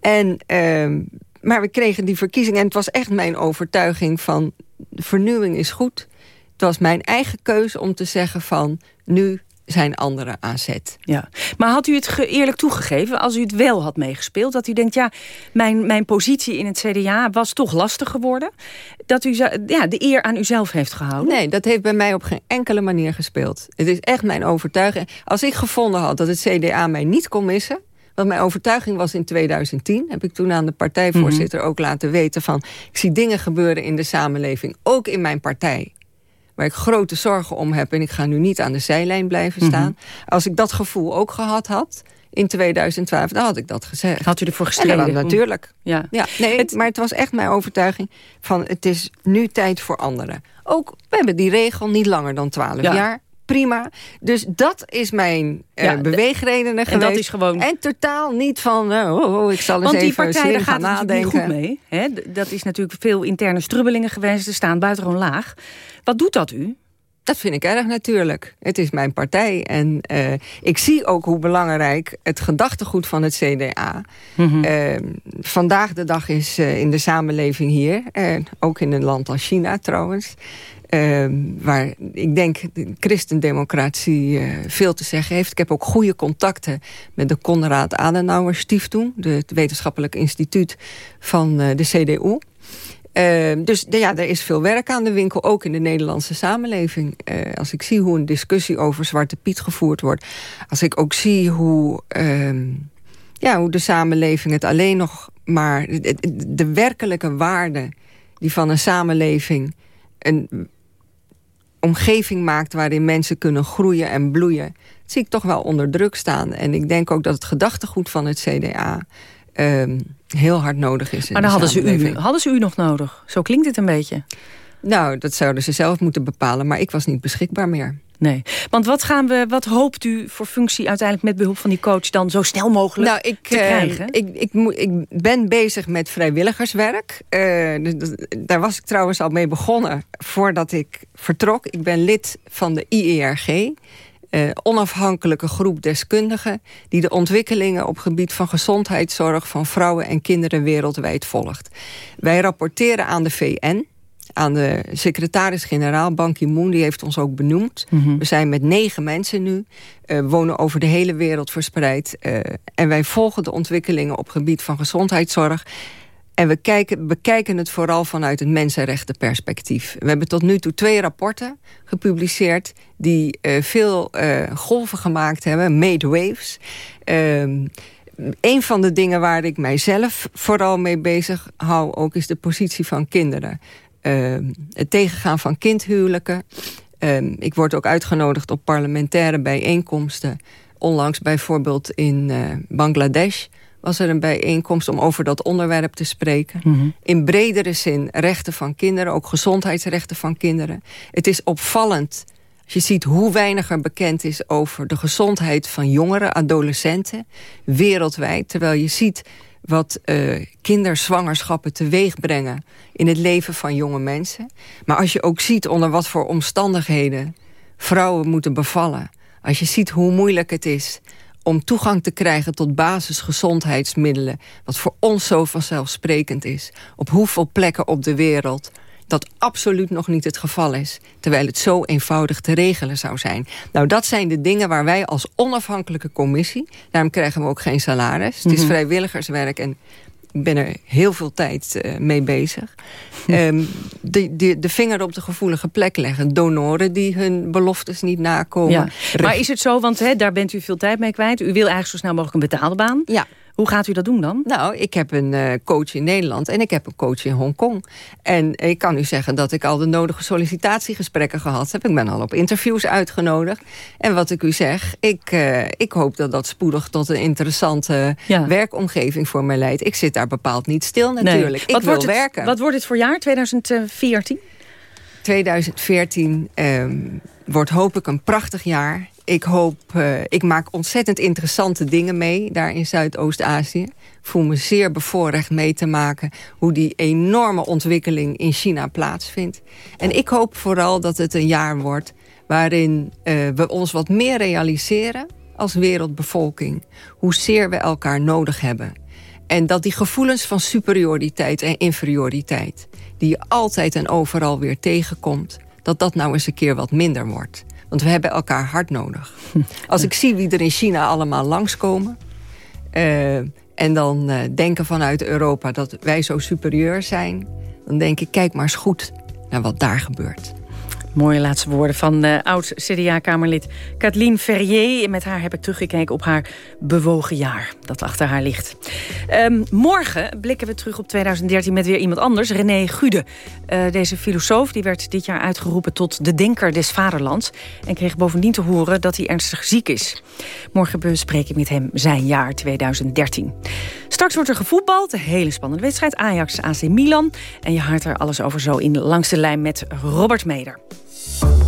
En, uh, maar we kregen die verkiezing en het was echt mijn overtuiging van... vernieuwing is goed Het was mijn eigen keuze om te zeggen van... nu zijn anderen aan zet. Ja. Maar had u het eerlijk toegegeven, als u het wel had meegespeeld... dat u denkt, ja, mijn, mijn positie in het CDA was toch lastig geworden... dat u ja, de eer aan uzelf heeft gehouden? Nee, dat heeft bij mij op geen enkele manier gespeeld. Het is echt mijn overtuiging. Als ik gevonden had dat het CDA mij niet kon missen... wat mijn overtuiging was in 2010... heb ik toen aan de partijvoorzitter mhm. ook laten weten van... ik zie dingen gebeuren in de samenleving, ook in mijn partij waar ik grote zorgen om heb... en ik ga nu niet aan de zijlijn blijven mhm. staan. Als ik dat gevoel ook gehad had in 2012, dan had ik dat gezegd. Had u ervoor gestreden? natuurlijk. Ja. Ja, nee, maar het was echt mijn overtuiging van het is nu tijd voor anderen. Ook, we hebben die regel niet langer dan 12 jaar prima. Dus dat is mijn uh, beweegredenen geweest. En dat is gewoon... En totaal niet van, uh, oh, ik zal eens Want even slim gaan nadenken. goed mee. Hè? Dat is natuurlijk veel interne strubbelingen geweest. Ze staan buitengewoon laag. Wat doet dat u? Dat vind ik erg natuurlijk. Het is mijn partij. En uh, ik zie ook hoe belangrijk het gedachtegoed van het CDA... Mm uh, vandaag de dag is uh, in de samenleving hier. ook in een land als China trouwens. Uh, waar ik denk de christendemocratie uh, veel te zeggen heeft. Ik heb ook goede contacten met de Konrad Adenauer Stiftung... Het wetenschappelijk instituut van uh, de CDU. Uh, dus ja, er is veel werk aan de winkel, ook in de Nederlandse samenleving. Uh, als ik zie hoe een discussie over Zwarte Piet gevoerd wordt... als ik ook zie hoe, uh, ja, hoe de samenleving het alleen nog maar... De, de werkelijke waarde die van een samenleving... een omgeving maakt waarin mensen kunnen groeien en bloeien... zie ik toch wel onder druk staan. En ik denk ook dat het gedachtegoed van het CDA... Um, heel hard nodig is. Maar dan hadden ze, u, hadden ze u nog nodig. Zo klinkt het een beetje. Nou, dat zouden ze zelf moeten bepalen. Maar ik was niet beschikbaar meer. Nee, want wat, gaan we, wat hoopt u voor functie uiteindelijk met behulp van die coach dan zo snel mogelijk nou, ik, te krijgen? Uh, ik, ik, ik, ben bezig met vrijwilligerswerk. Uh, daar was ik trouwens al mee begonnen voordat ik vertrok. Ik ben lid van de IERG. Uh, onafhankelijke groep deskundigen... die de ontwikkelingen op gebied van gezondheidszorg... van vrouwen en kinderen wereldwijd volgt. Wij rapporteren aan de VN aan de secretaris-generaal Ban Ki-moon. Die heeft ons ook benoemd. Mhm. We zijn met negen mensen nu. Uh, wonen over de hele wereld verspreid. Uh, en wij volgen de ontwikkelingen op gebied van gezondheidszorg. En we kijken, bekijken het vooral vanuit het mensenrechtenperspectief. We hebben tot nu toe twee rapporten gepubliceerd... die uh, veel golven gemaakt hebben, made waves... Ehm, een van de dingen waar ik mijzelf vooral mee bezig hou... ook is de positie van kinderen. Ehm, het tegengaan van kindhuwelijken. Ehm, ik word ook uitgenodigd op parlementaire bijeenkomsten. Onlangs bijvoorbeeld in uh, Bangladesh was er een bijeenkomst om over dat onderwerp te spreken. Mhm. In bredere zin rechten van kinderen, ook gezondheidsrechten van kinderen. Het is opvallend als je ziet hoe weinig er bekend is over de gezondheid van jongeren, adolescenten, wereldwijd. Terwijl je ziet wat uh, kinderzwangerschappen teweeg brengen in het leven van jonge mensen. Maar als je ook ziet onder wat voor omstandigheden vrouwen moeten bevallen. Als je ziet hoe moeilijk het is om toegang te krijgen tot basisgezondheidsmiddelen... wat voor ons zo vanzelfsprekend is. Op hoeveel plekken op de wereld dat absoluut nog niet het geval is. Terwijl het zo eenvoudig te regelen zou zijn. Nou, dat zijn de dingen waar wij als onafhankelijke commissie... daarom krijgen we ook geen salaris. Het is mhm. vrijwilligerswerk en ik ben er heel veel tijd uh, mee bezig. um, de, de, de vinger op de gevoelige plek leggen. Donoren die hun beloftes niet nakomen. Ja. Maar is het zo, want hè, daar bent u veel tijd mee kwijt. U wil eigenlijk zo snel mogelijk een betaalde baan. Ja. Hoe gaat u dat doen dan? Nou, ik heb een uh, coach in Nederland en ik heb een coach in Hongkong. En ik kan u zeggen dat ik al de nodige sollicitatiegesprekken gehad heb. Ik ben al op interviews uitgenodigd. En wat ik u zeg, ik, uh, ik hoop dat dat spoedig tot een interessante ja. werkomgeving voor mij leidt. Ik zit daar bepaald niet stil natuurlijk. Nee. Ik wat wil wordt het, werken. Wat wordt het voor jaar, 2014? 2014 um, wordt hoop ik een prachtig jaar ik hoop, uh, ik maak ontzettend interessante dingen mee daar in Zuidoost-Azië. Voel me zeer bevoorrecht mee te maken hoe die enorme ontwikkeling in China plaatsvindt. En ik hoop vooral dat het een jaar wordt waarin uh, we ons wat meer realiseren als wereldbevolking. Hoezeer we elkaar nodig hebben. En dat die gevoelens van superioriteit en inferioriteit... die je altijd en overal weer tegenkomt dat dat nou eens een keer wat minder wordt. Want we hebben elkaar hard nodig. Als ik zie wie er in China allemaal langskomen... Uh, en dan uh, denken vanuit Europa dat wij zo superieur zijn... dan denk ik, kijk maar eens goed naar wat daar gebeurt. Mooie laatste woorden van uh, oud-CDA-kamerlid Kathleen Ferrier. Met haar heb ik teruggekeken op haar bewogen jaar dat achter haar ligt. Um, morgen blikken we terug op 2013 met weer iemand anders, René Gude. Uh, deze filosoof die werd dit jaar uitgeroepen tot de denker des vaderlands... en kreeg bovendien te horen dat hij ernstig ziek is. Morgen bespreek ik met hem zijn jaar 2013. Straks wordt er gevoetbald, een hele spannende wedstrijd. Ajax, AC Milan. En je hoort er alles over zo in Langs de Lijn met Robert Meder.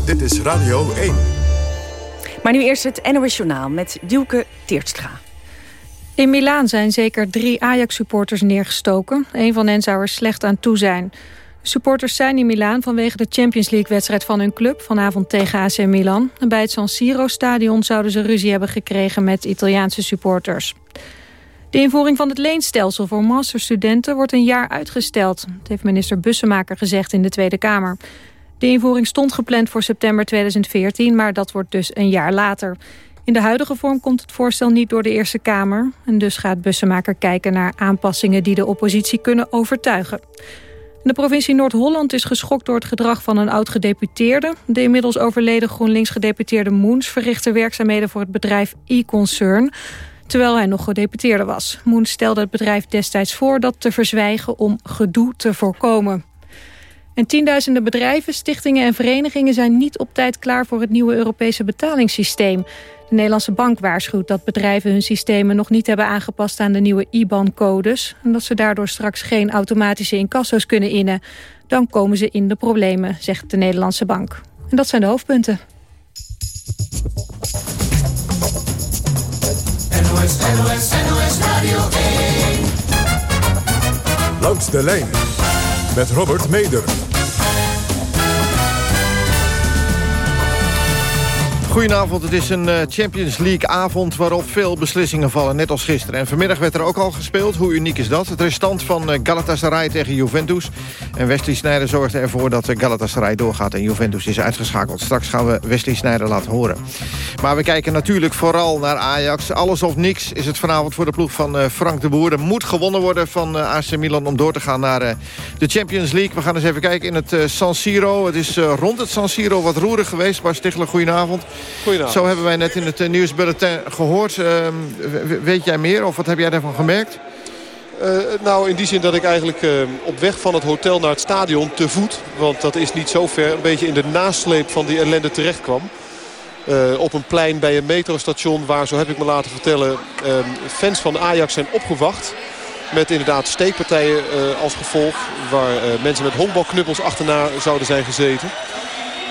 Dit is Radio 1. Maar nu eerst het NOS Journaal met Duke Teertstra. In Milaan zijn zeker drie Ajax-supporters neergestoken. Een van hen zou er slecht aan toe zijn. Supporters zijn in Milaan vanwege de Champions League-wedstrijd van hun club... vanavond tegen AC Milan. En bij het San Siro-stadion zouden ze ruzie hebben gekregen met Italiaanse supporters. De invoering van het leenstelsel voor masterstudenten wordt een jaar uitgesteld. Dat heeft minister Bussemaker gezegd in de Tweede Kamer. De invoering stond gepland voor september 2014, maar dat wordt dus een jaar later. In de huidige vorm komt het voorstel niet door de Eerste Kamer. En dus gaat Bussemaker kijken naar aanpassingen die de oppositie kunnen overtuigen. De provincie Noord-Holland is geschokt door het gedrag van een oud-gedeputeerde. De inmiddels overleden GroenLinks-gedeputeerde Moens verrichtte werkzaamheden voor het bedrijf e-concern terwijl hij nog gedeputeerde was. Moens stelde het bedrijf destijds voor dat te verzwijgen om gedoe te voorkomen. En tienduizenden bedrijven, stichtingen en verenigingen zijn niet op tijd klaar voor het nieuwe Europese betalingssysteem. De Nederlandse Bank waarschuwt dat bedrijven hun systemen nog niet hebben aangepast aan de nieuwe IBAN-codes. En dat ze daardoor straks geen automatische incasso's kunnen innen. Dan komen ze in de problemen, zegt de Nederlandse Bank. En dat zijn de hoofdpunten. NOS, NOS, NOS Radio 1. Langs de lijn met Robert Meder. Goedenavond, het is een eh, Champions League avond waarop veel beslissingen vallen, net als gisteren. En vanmiddag werd er ook al gespeeld, hoe uniek is dat? Het restant van eh, Galatasaray tegen Juventus. En Wesley Sneijder zorgde ervoor dat eh, Galatasaray doorgaat en Juventus is uitgeschakeld. Straks gaan we Wesley Sneijder laten horen. Maar we kijken natuurlijk vooral naar Ajax. Alles of niks is het vanavond voor de ploeg van Frank de Boer. Er moet gewonnen worden van AC Milan om door te gaan naar de Champions League. We gaan eens even kijken in het San Siro. Het is rond het San Siro wat roerig geweest. Bas Stichler, goedenavond. Zo hebben wij net in het uh, nieuwsbulletin gehoord. Uh, weet jij meer of wat heb jij daarvan gemerkt? Uh, nou, in die zin dat ik eigenlijk uh, op weg van het hotel naar het stadion te voet... want dat is niet zo ver, een beetje in de nasleep van die ellende terecht kwam. Uh, op een plein bij een metrostation waar, zo heb ik me laten vertellen... fans van Ajax zijn opgewacht. Met inderdaad steekpartijen als gevolg. Waar mensen met honkbalknuppels achterna zouden zijn gezeten.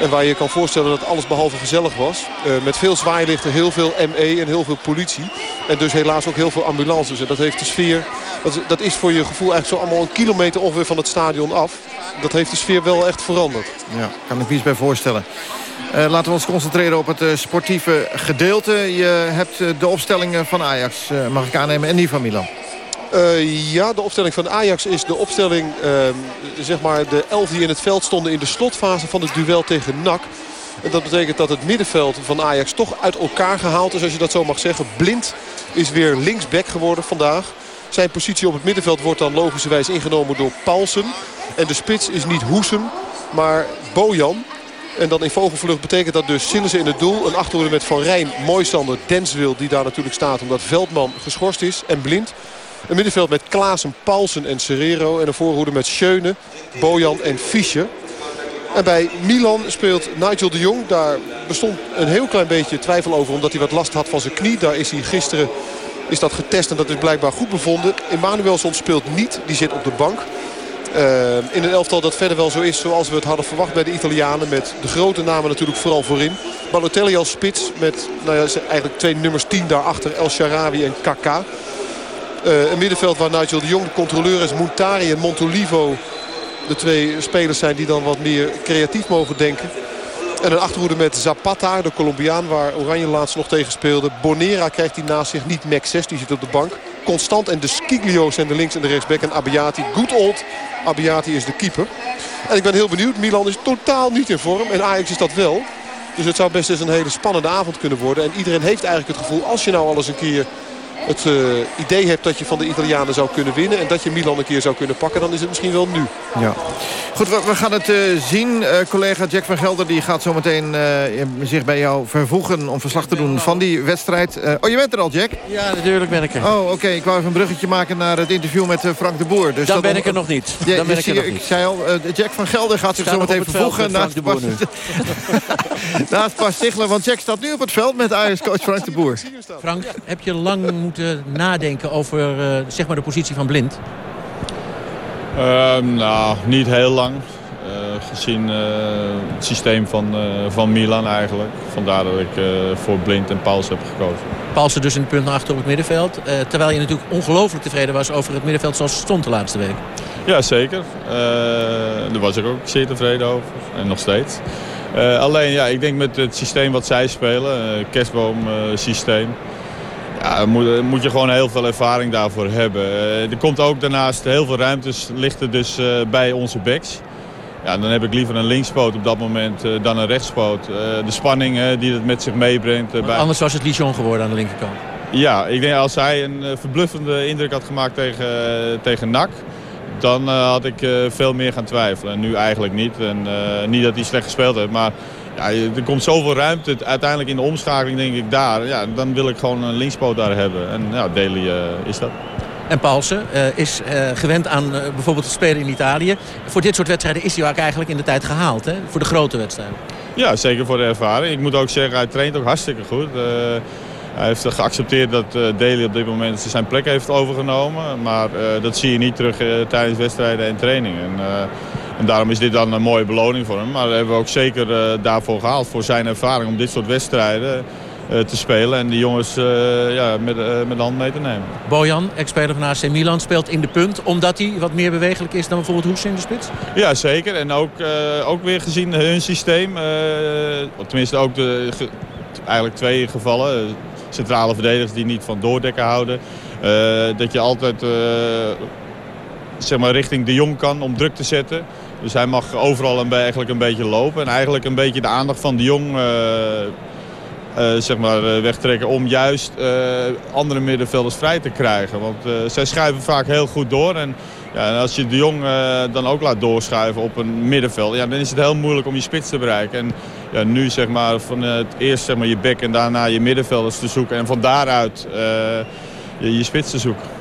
En waar je kan voorstellen dat alles behalve gezellig was. Uh, met veel zwaailichten, heel veel ME en heel veel politie. En dus helaas ook heel veel ambulances. En dat heeft de sfeer... Dat, dat is voor je gevoel eigenlijk zo allemaal een kilometer ongeveer van het stadion af. Dat heeft de sfeer wel echt veranderd. Ja, kan ik me iets bij voorstellen. Uh, laten we ons concentreren op het uh, sportieve gedeelte. Je hebt de opstellingen van Ajax, mag ik aannemen, en die van Milan. Uh, ja, de opstelling van Ajax is de opstelling, uh, zeg maar de elf die in het veld stonden in de slotfase van het duel tegen NAC. En dat betekent dat het middenveld van Ajax toch uit elkaar gehaald is, als je dat zo mag zeggen. Blind is weer linksback geworden vandaag. Zijn positie op het middenveld wordt dan logischerwijs ingenomen door Paulsen. En de spits is niet Hoesem, maar Bojan. En dan in vogelvlucht betekent dat dus Sillissen in het doel. Een achterhoede met Van Rijn, Moisander, Denswil die daar natuurlijk staat omdat Veldman geschorst is. En Blind. Een middenveld met Klaassen, Paulsen en Serrero. En een voorhoede met Schöne, Bojan en Fischer. En bij Milan speelt Nigel de Jong. Daar bestond een heel klein beetje twijfel over. Omdat hij wat last had van zijn knie. Daar is hij gisteren is dat getest en dat is blijkbaar goed bevonden. Emmanuelson speelt niet. Die zit op de bank. Uh, in een elftal dat verder wel zo is zoals we het hadden verwacht bij de Italianen. Met de grote namen natuurlijk vooral voorin. Balotelli als spits met nou ja, eigenlijk twee nummers 10 daarachter. El Sharawi en Kaka. Uh, een middenveld waar Nigel de Jong de controleur is. Montari en Montolivo de twee spelers zijn die dan wat meer creatief mogen denken. En een achterhoede met Zapata, de Colombiaan waar Oranje laatst nog tegen speelde. Bonera krijgt hij naast zich, niet Max 6, die zit op de bank. Constant en de Skiglio zijn de links en de rechtsback. En Abiati, good old. Abiati is de keeper. En ik ben heel benieuwd. Milan is totaal niet in vorm. En Ajax is dat wel. Dus het zou best eens een hele spannende avond kunnen worden. En iedereen heeft eigenlijk het gevoel, als je nou al eens een keer het uh, idee hebt dat je van de Italianen zou kunnen winnen... en dat je Milan een keer zou kunnen pakken, dan is het misschien wel nu. Ja. Goed, we, we gaan het uh, zien. Uh, collega Jack van Gelder die gaat zometeen zich bij jou vervoegen... om verslag te doen van die wedstrijd. oh, je bent er al, Jack? Ja, natuurlijk ben ik er. Oh, oké. Ik wou even een bruggetje maken naar het interview met Frank de Boer. Dus dan ben ik er nog niet. Ja, dan ben ik, er nog ik niet. zei al, Jack van Gelder gaat zich zometeen vervoegen... naast, de Boer naast Pas Stigler, want Jack staat nu op het veld met Ajax-coach Frank de Boer. Frank, heb je lang moeten nadenken over uh, zeg maar de positie van Blind? Uh, nou, niet heel lang. Uh, gezien uh, het systeem van, van Milan eigenlijk. Vandaar dat ik voor Blind en Pauls heb gekozen. Paulsen dus in het punt naar achter op het middenveld. terwijl je natuurlijk ongelooflijk tevreden was over het middenveld zoals het stond de laatste week. Ja, zeker. daar was ik ook zeer tevreden over. En nog steeds. alleen, ja, ik denk met het systeem wat zij spelen, kerstboom systeem ja, moet, moet je gewoon heel veel ervaring daarvoor hebben. Eh, er komt ook daarnaast heel veel ruimte ligt er dus eh, bij onze backs. Ja, dan heb ik liever een linkspoot op dat moment uh, dan een rechtspoot. de spanning die het met zich meebrengt. bij... Anders was het Lijon geworden aan de linkerkant. Ja, ik denk als hij een verbluffende indruk had gemaakt tegen, tegen NAC... dan had ik veel meer gaan twijfelen. En nu eigenlijk niet. En, niet dat hij slecht gespeeld heeft, maar ja, er komt zoveel ruimte uiteindelijk in de omschakeling, denk ik, daar. Ja, dan wil ik gewoon een linkspoot daar hebben. En ja, Deli uh, is dat. En Paulsen uh, is uh, gewend aan bijvoorbeeld het spelen in Italië. Voor dit soort wedstrijden is hij ook eigenlijk in de tijd gehaald, hè? Voor de grote wedstrijden. Ja, zeker voor de ervaring. Ik moet ook zeggen, hij traint ook hartstikke goed. hij heeft geaccepteerd dat Deli op dit moment zijn plek heeft overgenomen. Maar dat zie je niet terug tijdens wedstrijden en trainingen. En daarom is dit dan een mooie beloning voor hem. Maar dat hebben we ook zeker uh, daarvoor gehaald. Voor zijn ervaring om dit soort wedstrijden uh, te spelen. En die jongens uh, ja, met, met de hand mee te nemen. Bojan, ex-speler van AC Milan, speelt in de punt. Omdat hij wat meer bewegelijk is dan bijvoorbeeld Hoes in de spits? Ja, zeker. En ook, ook weer gezien hun systeem. tenminste ook de, eigenlijk twee gevallen. Centrale verdedigers die niet van doordekken houden. dat je altijd zeg maar, richting de Jong kan om druk te zetten. Dus hij mag overal een, eigenlijk een beetje lopen. En eigenlijk een beetje de aandacht van de Jong uh, uh, zeg maar, uh, wegtrekken... om juist andere middenvelders vrij te krijgen. Want zij schuiven vaak heel goed door. En, ja, als je de Jong dan ook laat doorschuiven op een middenveld... Ja, dan is het heel moeilijk om je spits te bereiken. En ja, nu zeg maar, van het eerst zeg maar, je bek en daarna je middenvelders te zoeken... en van daaruit je, je spits te zoeken.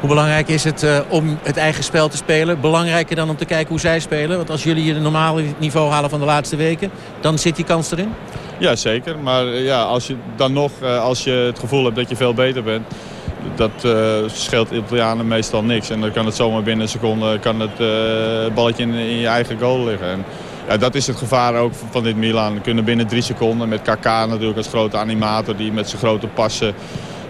Hoe belangrijk is het uh, om het eigen spel te spelen? Belangrijker dan om te kijken hoe zij spelen? Want als jullie het normale niveau halen van de laatste weken... dan zit die kans erin? Ja, zeker. Maar uh, ja, als je dan nog, uh, als je het gevoel hebt dat je veel beter bent... dat scheelt Italianen meestal niks. En dan kan het zomaar binnen een seconde kan het balletje in, in, je eigen goal liggen. En, ja, dat is het gevaar ook van dit Milan. We kunnen binnen drie seconden met KK natuurlijk als grote animator... die met zijn grote passen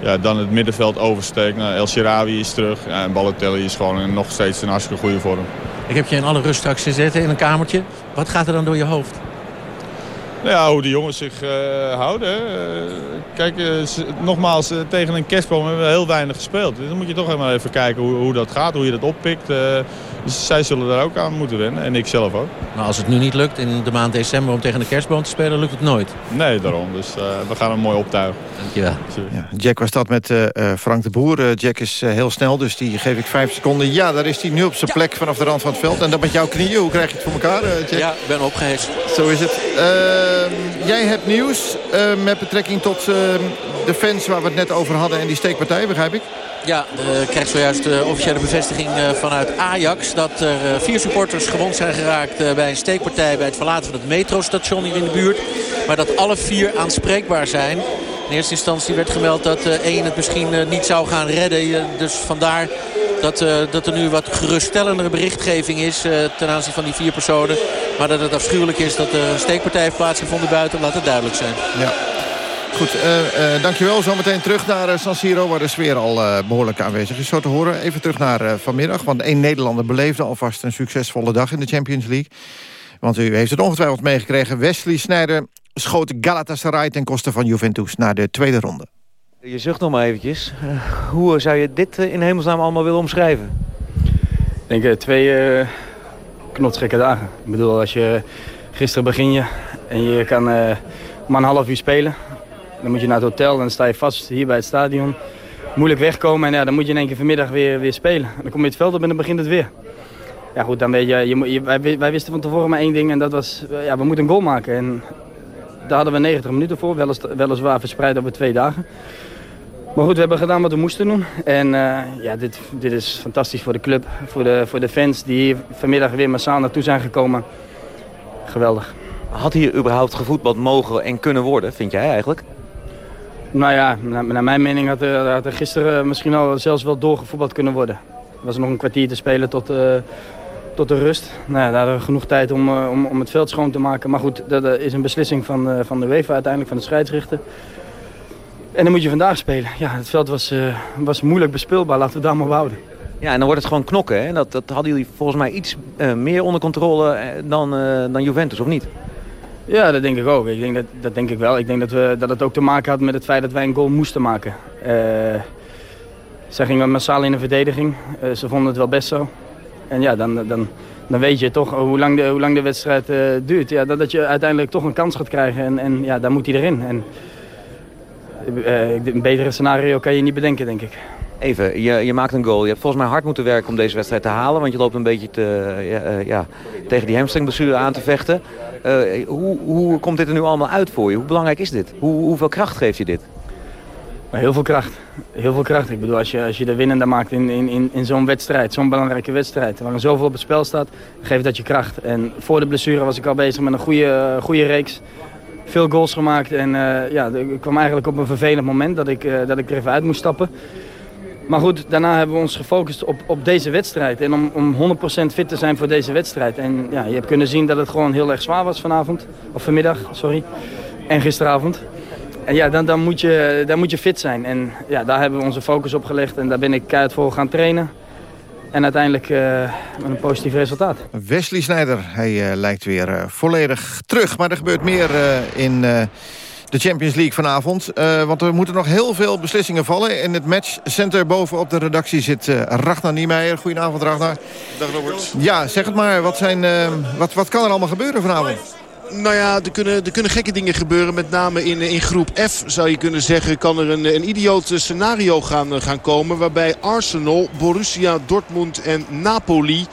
ja, dan het middenveld oversteekt. Nou, El Shirawi is terug. Ja, en Balotelli is gewoon nog steeds een hartstikke goede vorm. Ik heb je in alle rust straks gezet in een kamertje. Wat gaat er dan door je hoofd? Nou ja, hoe de jongens zich uh, houden. Uh, kijk, uh, nogmaals, tegen een kerstboom hebben we heel weinig gespeeld. Dus dan moet je toch helemaal even kijken hoe, hoe dat gaat, hoe je dat oppikt. Dus zij zullen daar ook aan moeten wennen. En ik zelf ook. Maar als het nu niet lukt in de maand december om tegen de kerstboom te spelen, lukt het nooit. Nee, daarom. Dus uh, we gaan hem mooi optuigen. Dankjewel. Ja, Jack was dat met uh, Frank de Boer. Jack is heel snel, dus die geef ik vijf seconden. Ja, daar is hij nu op zijn plek vanaf de rand van het veld. En dat met jouw knieën. Hoe krijg je het voor elkaar, Jack? Ja, ik ben opgehezen. Zo is het. Ehm, jij hebt nieuws met betrekking tot ehm, de fans waar we het net over hadden... en die steekpartij, begrijp ik? Ja, ik krijg zojuist de officiële bevestiging vanuit Ajax... dat er vier supporters gewond zijn geraakt bij een steekpartij... bij het verlaten van het metrostation hier in de buurt. Maar dat alle vier aanspreekbaar zijn. In eerste instantie werd gemeld dat één het misschien niet zou gaan redden. Dus vandaar dat, dat er nu wat geruststellendere berichtgeving is ten aanzien van die vier personen. Maar dat het afschuwelijk is dat er een steekpartij heeft plaatsgevonden buiten, laat het duidelijk zijn. Ja. Goed, uh, uh, dankjewel. Zometeen terug naar uh, San Siro, waar de sfeer al behoorlijk aanwezig is. Zo te horen. Even terug naar vanmiddag, want één Nederlander beleefde alvast een succesvolle dag in de Champions League. Want u heeft het ongetwijfeld meegekregen. Wesley Sneijder schoot Galatasaray ten koste van Juventus naar de tweede ronde. Je zucht nog maar eventjes. hoe zou je dit in hemelsnaam allemaal willen omschrijven? Ik denk twee knotsgekke dagen. Ik bedoel, als je gisteren begin je en je kan maar een half uur spelen. Dan moet je naar het hotel en dan sta je vast hier bij het stadion. Moeilijk wegkomen en ja, dan moet je in één keer vanmiddag weer, weer spelen. Dan kom je het veld op en dan begint het weer. Ja goed, dan weet je, je, wij, wij, wisten van tevoren maar één ding en dat was, ja, we moeten een goal maken. En daar hadden we 90 minuten voor, weliswaar verspreid over twee dagen. Maar goed, we hebben gedaan wat we moesten doen. En uh, ja, dit, dit is fantastisch voor de club, voor de, voor de fans die hier vanmiddag weer massaal naartoe zijn gekomen. Geweldig. Had hier überhaupt gevoetbald mogen en kunnen worden, vind jij eigenlijk? Nou ja, naar, naar mijn mening had er, had er gisteren misschien al zelfs wel doorgevoetbald kunnen worden. Er was nog een kwartier te spelen tot, uh, tot de rust. Nou ja, daar hadden we genoeg tijd om, om, om het veld schoon te maken. Maar goed, dat is een beslissing van, van de UEFA uiteindelijk, van de scheidsrechter. En dan moet je vandaag spelen. Ja, het veld was, was moeilijk bespeelbaar, laten we daar maar houden. Ja, en dan wordt het gewoon knokken. Hè? Dat, dat hadden jullie volgens mij iets meer onder controle dan, dan Juventus, of niet? Ja, dat denk ik ook. Ik denk dat, dat denk ik wel. Ik denk dat, we, dat het ook te maken had met het feit dat wij een goal moesten maken. Uh, zij gingen massaal in de verdediging. Uh, ze vonden het wel best zo. En ja, dan, dan, dan weet je toch hoe lang de, hoe lang de wedstrijd uh, duurt. Ja, dat, dat je uiteindelijk toch een kans gaat krijgen. En, en ja, dan moet hij erin. En, een betere scenario kan je niet bedenken, denk ik. Even, je, je maakt een goal. Je hebt volgens mij hard moeten werken om deze wedstrijd te halen. Want je loopt een beetje te, ja, tegen die hamstringblessure aan te vechten. Uh, hoe, hoe komt dit er nu allemaal uit voor je? Hoe belangrijk is dit? Hoe, hoeveel kracht geeft je dit? Heel veel kracht. Heel veel kracht. Ik bedoel, als je, als je de winnende maakt in, in, in zo'n wedstrijd, zo'n belangrijke wedstrijd, waar er zoveel op het spel staat, geeft dat je kracht. En voor de blessure was ik al bezig met een goede, goede reeks. Veel goals gemaakt en uh, ja, ik kwam eigenlijk op een vervelend moment dat ik, dat ik er even uit moest stappen. Maar goed, daarna hebben we ons gefocust op, op deze wedstrijd. En om, om 100% fit te zijn voor deze wedstrijd. En ja, je hebt kunnen zien dat het gewoon heel erg zwaar was vanavond. Of vanmiddag, sorry. En gisteravond. En ja, dan, dan, moet je, dan moet je fit zijn. En ja, daar hebben we onze focus op gelegd. En daar ben ik keihard voor gaan trainen. En uiteindelijk uh, met een positief resultaat. Wesley Snijder, hij uh, lijkt weer uh, volledig terug. Maar er gebeurt meer in de Champions League vanavond. Uh, want er moeten nog heel veel beslissingen vallen. In het matchcenter boven op de redactie zit uh, Ragnar Niemeyer. Goedenavond, Ragnar. Dag, Robert. Ja, zeg het maar. Wat, zijn, uh, wat, wat kan er allemaal gebeuren vanavond? Nou ja, er kunnen, er kunnen gekke dingen gebeuren. Met name in, in groep F zou je kunnen zeggen... kan er een, een idioot scenario gaan, gaan komen... waarbij Arsenal, Borussia Dortmund en Napoli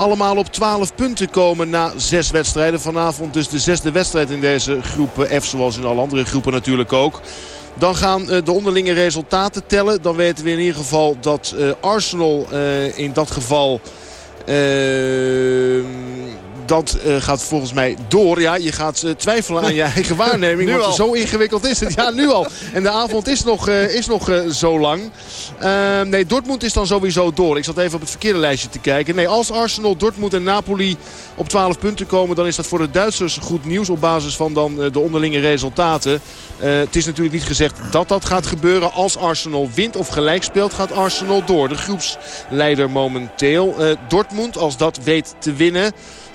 allemaal op 12 punten komen na zes wedstrijden. Vanavond dus de zesde wedstrijd in deze groep F. Zoals in alle andere groepen natuurlijk ook. Dan gaan eh, de onderlinge resultaten tellen. Dan weten we in ieder geval dat eh, Arsenal eh, in dat geval dat uh, gaat volgens mij door. Ja, je gaat uh, twijfelen aan je eigen waarneming. want al. zo ingewikkeld is het. Ja, nu al. En de avond is nog, uh, is nog zo lang. Ehm, nee, Dortmund is dan sowieso door. Ik zat even op het verkeerde lijstje te kijken. Nee, als Arsenal, Dortmund en Napoli op 12 punten komen... dan is dat voor de Duitsers goed nieuws op basis van dan de onderlinge resultaten. het is natuurlijk niet gezegd dat dat gaat gebeuren. Als Arsenal wint of gelijk speelt, gaat Arsenal door. De groepsleider momenteel. Dortmund, als dat weet te winnen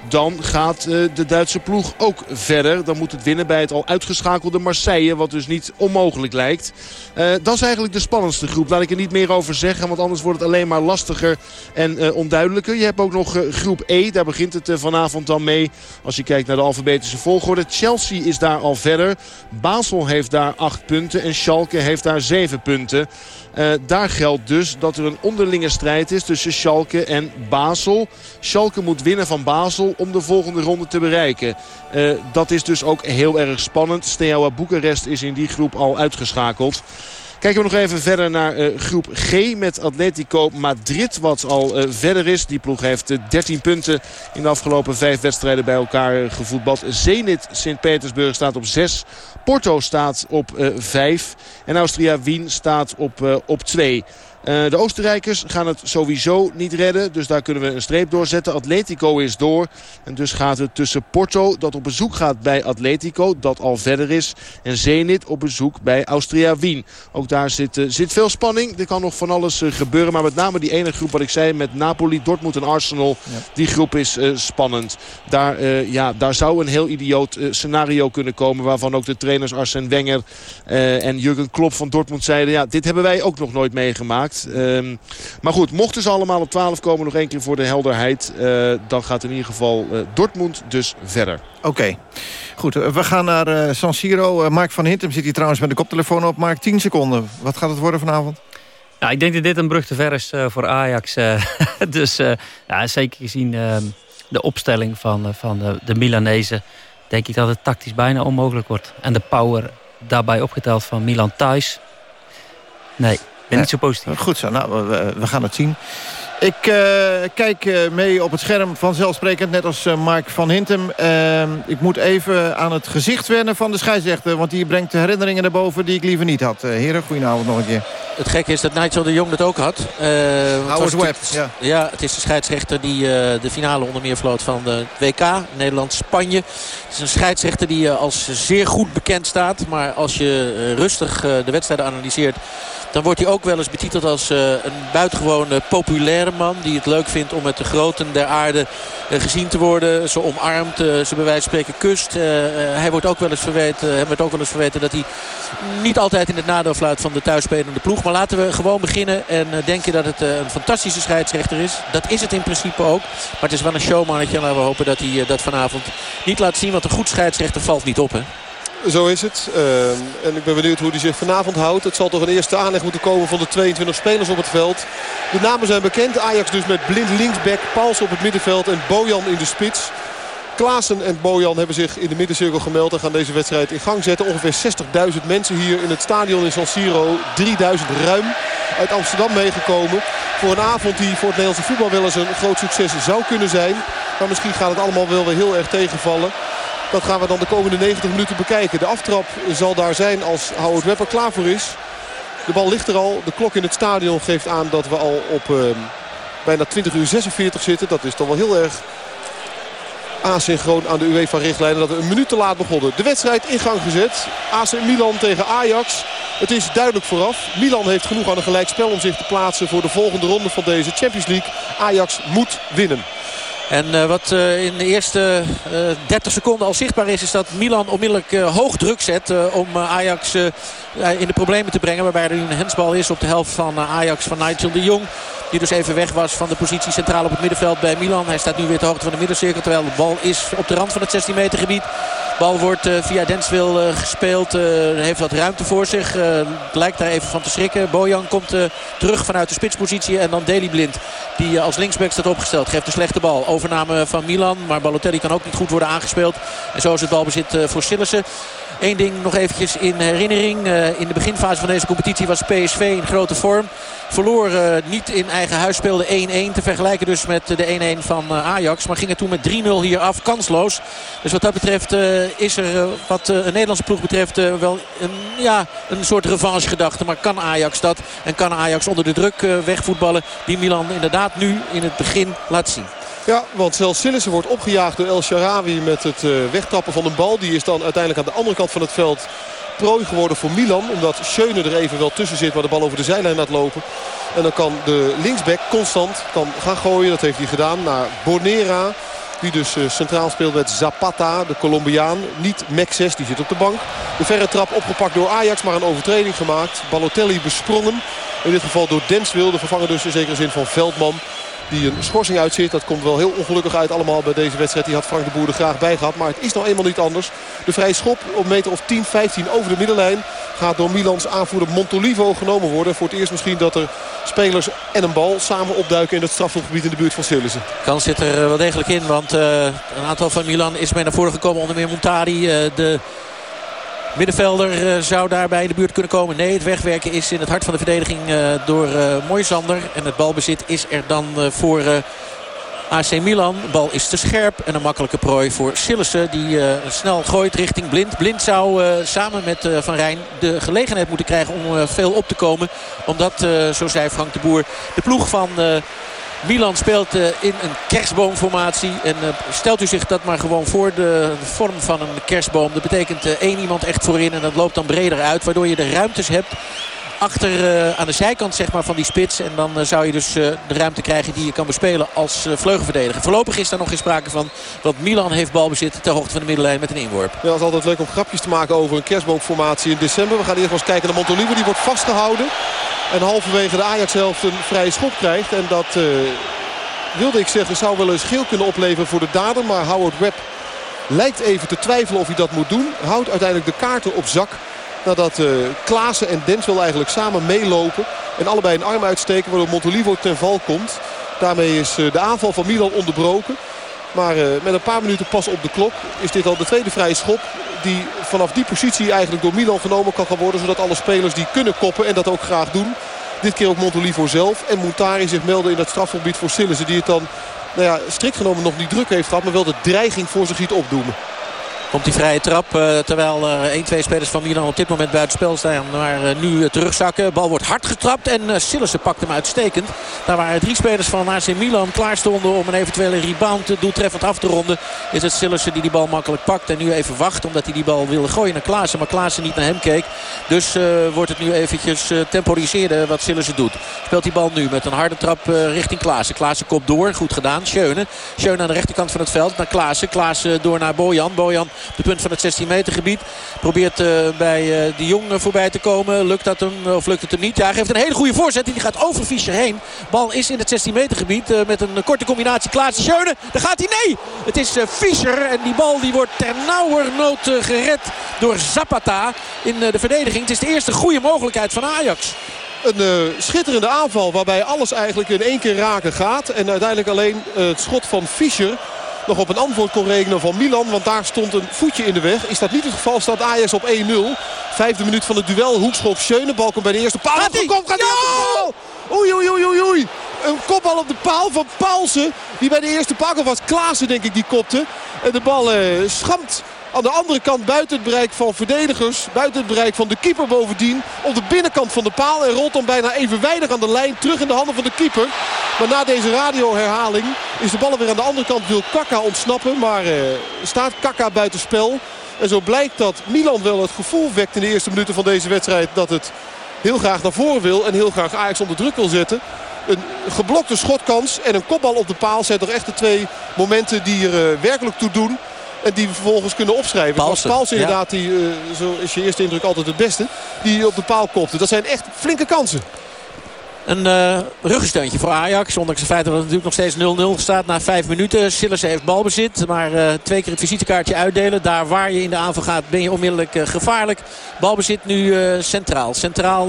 dan gaat uh, de Duitse ploeg ook verder. Dan moet het winnen bij het al uitgeschakelde Marseille. Wat dus niet onmogelijk lijkt. Uh, dat is eigenlijk de spannendste groep. Laat ik er niet meer over zeggen. Want anders wordt het alleen maar lastiger en uh, onduidelijker. Je hebt ook nog groep E. Daar begint het vanavond dan mee. Als je kijkt naar de alfabetische volgorde. Chelsea is daar al verder. Basel heeft daar 8 punten. En Schalke heeft daar 7 punten. Uh, daar geldt dus dat er een onderlinge strijd is tussen Schalke en Basel. Schalke moet winnen van Basel om de volgende ronde te bereiken. Uh, dat is dus ook heel erg spannend. Steaua Boekarest is in die groep al uitgeschakeld. Kijken we nog even verder naar uh, groep G met Atletico Madrid. Wat al uh, verder is. Die ploeg heeft uh, 13 punten in de afgelopen vijf wedstrijden bij elkaar gevoetbald. Zenit Sint-Petersburg staat op 6. Porto staat op 5. en Austria Wien staat op, op 2. Uh, de Oostenrijkers gaan het sowieso niet redden. Dus daar kunnen we een streep doorzetten. Atletico is door. En dus gaat het tussen Porto, dat op bezoek gaat bij Atletico. Dat al verder is. En Zenit op bezoek bij Austria Wien. Ook daar zit, uh, zit veel spanning. Er kan nog van alles uh, gebeuren. Maar met name die ene groep wat ik zei met Napoli, Dortmund en Arsenal. Ja. Die groep is spannend. Daar, ja, daar zou een heel idioot scenario kunnen komen. Waarvan ook de trainers Arsène Wenger en Jurgen Klopp van Dortmund zeiden. Ja, dit hebben wij ook nog nooit meegemaakt. Ehm, maar goed, mochten ze allemaal op 12 komen, nog één keer voor de helderheid. dan gaat in ieder geval Dortmund dus verder. Oké. Goed, we gaan naar San Siro. Mark van Hintem zit hier trouwens met de koptelefoon op. Mark, 10 seconden. Wat gaat het worden vanavond? Nou, ik denk dat dit een brug te ver is voor Ajax. dus ja, zeker gezien ehm, de opstelling van, van de, de Milanezen... denk ik dat het tactisch bijna onmogelijk wordt. En de power daarbij opgeteld van Milan thuis... Nee, ben niet zo positief. Goed zo, nou, we, we gaan het zien. Ik uh, kijk uh, mee op het scherm vanzelfsprekend, net als uh, Mark van Hintem. Ehm, ik moet even aan het gezicht wennen van de scheidsrechter... want die brengt herinneringen naar boven die ik liever niet had. heren, goedenavond nog een keer. Het gekke is dat Nigel de Jong dat ook had. Howard Webb, ja. Ja, het is de scheidsrechter die de finale onder meer vloot van de WK. Nederland-Spanje. Het is een scheidsrechter die als zeer goed bekend staat. Maar als je rustig de wedstrijden analyseert dan wordt hij ook wel eens betiteld als een buitengewoon populaire man. Die het leuk vindt om met de groten der aarde uh, gezien te worden. Ze omarmt, uh, ze bij wijze van spreken kust. hij wordt ook wel eens verweten, hem wordt ook wel eens verweten dat hij niet altijd in het nadeel fluit van de thuisspelende ploeg. Maar laten we gewoon beginnen en denken dat het een fantastische scheidsrechter is. Dat is het in principe ook. Maar het is wel een showmannetje. En laten we hopen dat hij dat vanavond niet laat zien. Want een goed scheidsrechter valt niet op hè. Zo is het. Uh, en ik ben benieuwd hoe hij zich vanavond houdt. Het zal toch een eerste aanleg moeten komen van de 22 spelers op het veld. De namen zijn bekend. Ajax dus met blind linksback, Pals op het middenveld en Bojan in de spits. Klaassen en Bojan hebben zich in de middencirkel gemeld en gaan deze wedstrijd in gang zetten. Ongeveer 60.000 mensen hier in het stadion in San Siro. 3.000 ruim uit Amsterdam meegekomen. Voor een avond die voor het Nederlandse voetbal wel eens een groot succes zou kunnen zijn. Maar misschien gaat het allemaal wel weer heel erg tegenvallen. Dat gaan we dan de komende 90 minuten bekijken. De aftrap zal daar zijn als Howard Webber klaar voor is. De bal ligt er al. De klok in het stadion geeft aan dat we al op uh, bijna 20 uur 46 zitten. Dat is toch wel heel erg asynchroon aan de UEFA-richtlijnen. Dat we een minuut te laat begonnen. De wedstrijd in gang gezet. AC Milan tegen Ajax. Het is duidelijk vooraf. Milan heeft genoeg aan een gelijkspel om zich te plaatsen voor de volgende ronde van deze Champions League. Ajax moet winnen. En uh, wat uh, in de eerste uh, eh, 30 seconden al zichtbaar is... is dat Milan onmiddellijk hoog druk zet om Ajax in de problemen te brengen. Waarbij er een hensbal is op de helft van Ajax van Nigel de Jong. Die dus even weg was van de positie centraal op het middenveld bij Milan. Hij staat nu weer ter hoogte van de middencirkel. Terwijl de bal is op de rand van het 16 meter gebied. Bal wordt via Denswil gespeeld. heeft wat ruimte voor zich. lijkt daar even van te schrikken. Bojan komt terug vanuit de spitspositie. En dan Deli Blind. Die als linksback staat opgesteld. Geeft een slechte bal overname van Milan. Maar Balotelli kan ook niet goed worden aangespeeld. En zo is het balbezit eh, voor Sillissen. Eén ding nog eventjes in herinnering. Uh, in de beginfase van deze competitie was PSV in grote vorm. Verloor uh, niet in eigen huis, speelde 1-1. Te vergelijken dus met de 1-1 van uh, Ajax. Maar ging er toen met 3-0 hier af, kansloos. Dus wat dat betreft is er wat een Nederlandse ploeg betreft wel een, ja, een soort revanche Maar kan Ajax dat? En kan Ajax onder de druk wegvoetballen die Milan inderdaad nu in het begin laat zien? Ja, want zelfs Sillissen wordt opgejaagd door El Sharawi met het uh, wegtrappen van een bal. Die is dan uiteindelijk aan de andere kant van het veld prooi geworden voor Milan. Omdat Schöne er even wel tussen zit waar de bal over de zijlijn laat lopen. En dan kan de linksback constant kan gaan gooien. Dat heeft hij gedaan naar Bonera. Die dus uh, centraal speelt met Zapata, de Colombiaan. Niet Mexes, die zit op de bank. De verre trap opgepakt door Ajax, maar een overtreding gemaakt. Balotelli besprongen. In dit geval door Denswil, de vervanger dus in zekere zin van Veldman die een schorsing uitzit. Dat komt wel heel ongelukkig uit allemaal bij deze wedstrijd. Die had Frank de Boer er graag bij gehad. Maar het is nou eenmaal niet anders. De vrije schop op meter of 10, 15 over de middenlijn. Gaat door Milans aanvoerder Montolivo genomen worden. Voor het eerst misschien dat er spelers en een bal samen opduiken in het strafschopgebied in de buurt van Sillissen. Kans zit er eh, wel degelijk in. Want uh, een aantal van Milan is mee naar voren gekomen. Onder meer Montari. Uh, de Middenvelder uh, zou daarbij in de buurt kunnen komen. Nee, het wegwerken is in het hart van de verdediging uh, door uh, Moisander. En het balbezit is er dan voor AC Milan. De bal is te scherp en een makkelijke prooi voor Sillissen. Die snel gooit richting Blind. Blind zou samen met Van Rijn de gelegenheid moeten krijgen om veel op te komen. Omdat, zo zei Frank de Boer, de ploeg van... Milan speelt uh, in een kerstboomformatie. En uh, stelt u zich dat maar gewoon voor de vorm van een kerstboom. Dat betekent uh, één iemand echt voorin en dat loopt dan breder uit. Waardoor je de ruimtes hebt achter aan de zijkant zeg maar, van die spits. En dan zou je dus de ruimte krijgen die je kan bespelen als vleugelverdediger. Voorlopig is daar nog geen sprake van. Want Milan heeft balbezit ter hoogte van de middenlijn met een inworp. Ja, het is altijd leuk om grapjes te maken over een kerstboomformatie in december. We gaan eerst eens kijken naar Montolivo. Die wordt vastgehouden. En halverwege de Ajax-helft een vrije schop krijgt. En dat wilde ik zeggen zou wel eens geel kunnen opleveren voor de dader. Maar Howard Webb lijkt even te twijfelen of hij dat moet doen. Houdt uiteindelijk de kaarten op zak. Nadat uh, Klaassen en Denswil eigenlijk samen meelopen. En allebei een arm uitsteken waardoor Montolivo ten val komt. Daarmee is de aanval van Milan onderbroken. Maar uh, met een paar minuten pas op de klok is dit al de tweede vrije schop. Die vanaf die positie eigenlijk door Milan genomen kan gaan worden. Zodat alle spelers die kunnen koppen en dat ook graag doen. Dit keer ook Montolivo zelf. En Montari zich melden in dat strafgebied voor Sillissen. Die het dan nou ja, strikt genomen nog niet druk heeft gehad. Maar wel de dreiging voor zich ziet opdoemen. Komt die vrije trap. Uh, terwijl er 1, 2 spelers van Milan op dit moment buiten spel staan. Maar uh, nu terugzakken. Bal wordt hard getrapt. En uh, Sillissen pakt hem uitstekend. Daar waren drie spelers van AC Milan klaar stonden om een eventuele rebound doeltreffend af te ronden. Is het Sillissen die die bal makkelijk pakt. En nu even wacht omdat hij die bal wilde gooien naar Klaassen. Maar Klaassen niet naar hem keek. Dus wordt het nu eventjes temporiseren wat Sillissen doet. Speelt die bal nu met een harde trap richting Klaassen. Klaassen komt door. Goed gedaan. Schöne. Schöne aan de rechterkant van het veld. Naar Klaassen. Klaassen door naar Bojan. Bojan de punt van het 16 meter gebied. Probeert uh, bij uh, de Jong voorbij te komen. Lukt dat hem of lukt het hem niet? Ja, hij geeft een hele goede voorzet. Die gaat over Fischer heen. Bal is in het 16 meter gebied. Met een korte combinatie Klaas Schöne. Daar gaat hij. Nee! Het is Fischer. En die bal die wordt ter nauwernood gered door Zapata in de verdediging. Het is de eerste goede mogelijkheid van Ajax. Een schitterende aanval waarbij alles eigenlijk in één keer raken gaat. En uiteindelijk alleen het schot van Fischer nog op een antwoord kon rekenen van Milan. Want daar stond een voetje in de weg. Is dat niet het geval, staat Ajax op 1-0. Vijfde minuut van het duel. Hoekschop Schöne. Bal komt bij de eerste paal. Gaat hij? Komt, gaat hij Oei, oei, oei, oei, oei. Een kopbal op de paal van Paulsen. Die bij de eerste paal was Klaassen, denk ik, die kopte. En de bal uh, schamt aan de andere kant buiten het bereik van verdedigers. Buiten het bereik van de keeper bovendien. Op de binnenkant van de paal. En rolt dan bijna evenwijdig aan de lijn. Terug in de handen van de keeper. Maar na deze radioherhaling is de bal weer aan de andere kant. Wil Kaka ontsnappen. Maar eh, staat Kaka buiten spel. En zo blijkt dat Milan wel het gevoel wekt in de eerste minuten van deze wedstrijd. Dat het heel graag naar voren wil. En heel graag Ajax onder druk wil zetten. Een geblokte schotkans en een kopbal op de paal zijn toch echt de twee momenten die er uh, werkelijk toe doen. En die we vervolgens kunnen opschrijven. Paulsen, Paulsen inderdaad, die, uh, zo is je eerste indruk altijd het beste. Die op de paal kopte. Dat zijn echt flinke kansen. Een uh, voor Ajax. Ondanks het feit dat het natuurlijk nog steeds 0-0 staat na vijf minuten. Sillissen heeft balbezit. Maar uh, twee keer het visitekaartje uitdelen. Daar waar je in de aanval gaat ben je onmiddellijk uh, gevaarlijk. Balbezit nu centraal. Centraal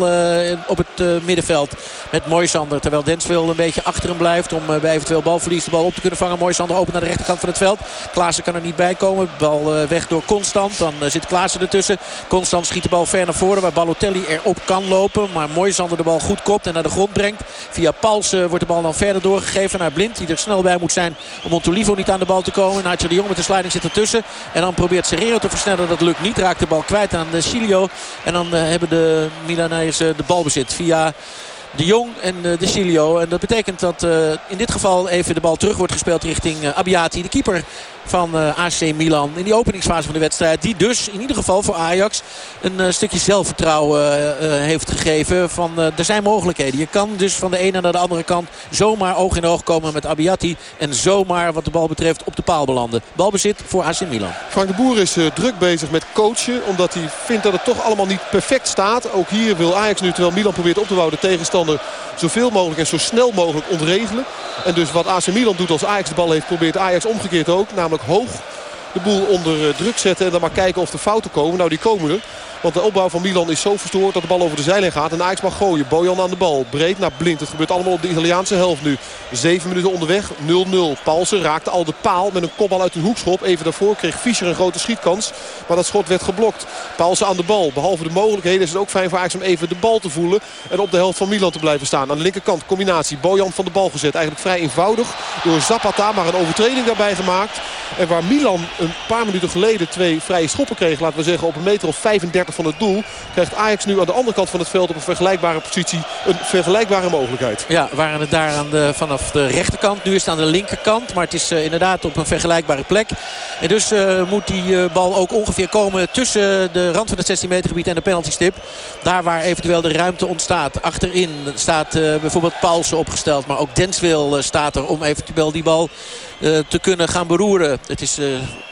op het middenveld met Moisander. Terwijl Denswil een beetje achter hem blijft. Om bij eventueel balverlies de bal op te kunnen vangen. Moisander open naar de rechterkant van het veld. Klaassen kan er niet bij komen. Bal weg door Constant. Dan zit Klaassen ertussen. Constant schiet de bal ver naar voren. Waar Balotelli erop kan lopen. Maar Moisander de bal goed kopt en naar de grond brengt. Via Pals wordt de bal dan verder doorgegeven naar Blind. Die er snel bij moet zijn om Montolivo niet aan de bal te komen. Nacho de Jong met de sliding zit ertussen. En dan probeert Serrero te versnellen. Dat lukt niet. Raakt de bal kwijt aan de Silio. En dan hebben de Milanese de balbezit via... De Jong en de Silio. En dat betekent dat in dit geval even de bal terug wordt gespeeld richting Abiati. De keeper van uh, AC Milan in die openingsfase van de wedstrijd. Die dus in ieder geval voor Ajax een stukje zelfvertrouwen heeft gegeven. Van er zijn mogelijkheden. Je kan dus van de ene naar de andere kant zomaar oog in oog komen met Abiati. En zomaar wat de bal betreft op de paal belanden. Balbezit voor AC Milan. Frank de Boer is druk bezig met coachen. Omdat hij vindt dat het toch allemaal niet perfect staat. Ook hier wil Ajax nu terwijl Milan probeert op te bouwen de tegenstander zoveel mogelijk en zo snel mogelijk ontregelen. En dus wat AC Milan doet als Ajax de bal heeft, probeert Ajax omgekeerd ook. Namelijk hoog de boel onder druk zetten en dan maar kijken of er fouten komen. Nou, die komen er. Want de opbouw van Milan is zo verstoord dat de bal over de zijlijn gaat. En Ajax mag gooien. Bojan aan de bal. Breed naar Blind. Het gebeurt allemaal op de Italiaanse helft nu. Zeven minuten onderweg. 0-0. Paulsen raakte al de paal met een kopbal uit een hoekschop. Even daarvoor kreeg Fischer een grote schietkans. Maar dat schot werd geblokt. Paulsen aan de bal. Behalve de mogelijkheden is het ook fijn voor Ajax om even de bal te voelen. En op de helft van Milan te blijven staan. Aan de linkerkant combinatie. Bojan van de bal gezet. Eigenlijk vrij eenvoudig. Door Zapata maar een overtreding daarbij gemaakt. En waar Milan een paar minuten geleden twee vrije schoppen kreeg. Laten we zeggen op een meter of 35 van het doel. Krijgt Ajax nu aan de andere kant van het veld op een vergelijkbare positie een vergelijkbare mogelijkheid. Ja, waren het daar aan de, vanaf de rechterkant. Nu is het aan de linkerkant. Maar het is uh, inderdaad op een vergelijkbare plek. En dus uh, moet die uh, bal ook ongeveer komen tussen de rand van het 16 meter gebied en de penaltystip. Daar waar eventueel de ruimte ontstaat. Achterin staat bijvoorbeeld Paulsen opgesteld. Maar ook Denswil staat er om eventueel die bal te kunnen gaan beroeren. Het is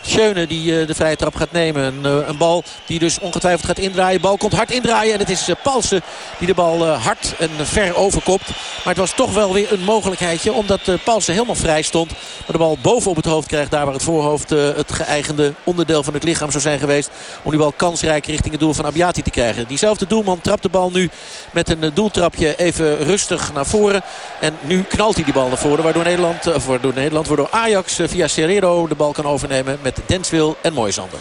Schöne die de vrije trap gaat nemen. Een, een, bal die dus ongetwijfeld gaat indraaien. Bal komt hard indraaien en het is Palsen die de bal hard en ver overkopt. Maar het was toch wel weer een mogelijkheidje omdat Palsen helemaal vrij stond. Maar de bal boven op het hoofd krijgt daar waar het voorhoofd het geëigende onderdeel van het lichaam zou zijn geweest. Om die bal kansrijk richting het doel van Abiati te krijgen. Diezelfde doelman trapt de bal nu met een doeltrapje even rustig naar voren. En nu knalt hij die bal naar voren. Waardoor Nederland, waardoor Nederland, waardoor Ajax via Serrero de bal kan overnemen met Denswil en Moisander.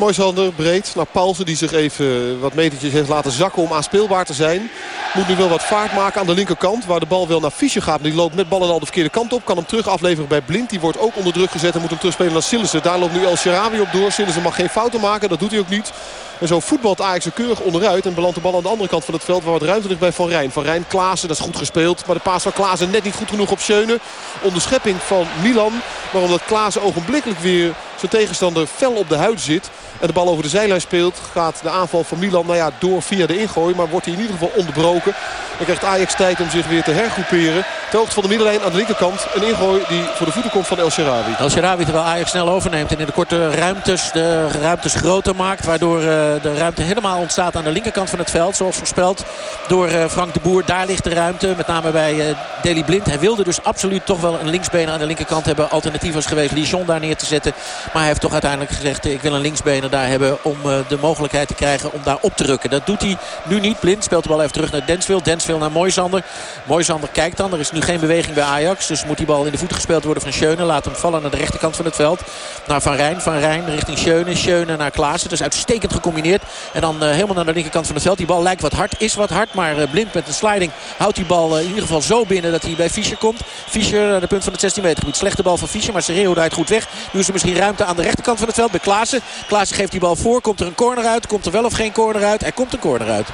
Moisander breed naar Paulsen die zich even wat metertjes heeft laten zakken om aanspeelbaar te zijn. Moet nu wel wat vaart maken aan de linkerkant waar de bal wel naar Fischer gaat. Die loopt met ballen al de verkeerde kant op. Kan hem terug afleveren bij Blind. Die wordt ook onder druk gezet en moet hem terugspelen naar Sillissen. Daar loopt nu El Sharawi op door. Sillissen mag geen fouten maken. Dat doet hij ook niet. En zo voetbalt Ajax er keurig onderuit. En belandt de bal aan de andere kant van het veld. Waar wat ruimte ligt bij Van Rijn. Van Rijn, Klaassen, dat is goed gespeeld. Maar de paas van Klaassen net niet goed genoeg op Schöne. Onderschepping van Milan. Maar omdat Klaassen ogenblikkelijk weer zijn tegenstander fel op de huid zit. En de bal over de zijlijn speelt. Gaat de aanval van Milan nou ja, door via de ingooi. Maar wordt hij in ieder geval onderbroken. Dan krijgt Ajax tijd om zich weer te hergroeperen. Hoogte van de middenlijn aan de linkerkant. Een ingooi die voor de voeten komt van El Sharawi. El Sharawi terwijl Ajax snel overneemt. En in de korte ruimtes de ruimtes groter maakt. Waardoor eh, de ruimte helemaal ontstaat aan de linkerkant van het veld. Zoals voorspeld door eh, Frank de Boer. Daar ligt de ruimte. Met name bij eh, Deli Blind. Hij wilde dus absoluut toch wel een linksbener aan de linkerkant hebben. Alternatief was geweest Lijon daar neer te zetten. Maar hij heeft toch uiteindelijk gezegd ik wil een linksbener daar hebben. Om de mogelijkheid te krijgen om daar op te rukken. Dat doet hij nu niet. Blind speelt de bal even terug naar Denswil. Denswil naar Moisander. Moisander kijkt dan. Er is nu geen beweging bij Ajax. Dus moet die bal in de voeten gespeeld worden van Schöne. Laat hem vallen naar de rechterkant van het veld. Naar Van Rijn. Van Rijn richting Schöne. Schöne naar Klaassen. Dus uitstekend gecombineerd. En dan uh, helemaal naar de linkerkant van het veld. Die bal lijkt wat hard. Is wat hard. Maar Blind met een sliding houdt die bal in ieder geval zo binnen dat hij bij Fischer komt. Fischer naar de punt van het 16 meter gebied. Slechte bal van Fischer. Maar Serreo draait goed weg. Nu is er misschien ruimte aan de rechterkant van het veld bij Klaassen. Klaassen geeft die bal voor. Komt er een corner uit. Komt er wel of geen corner uit. Er komt een corner uit.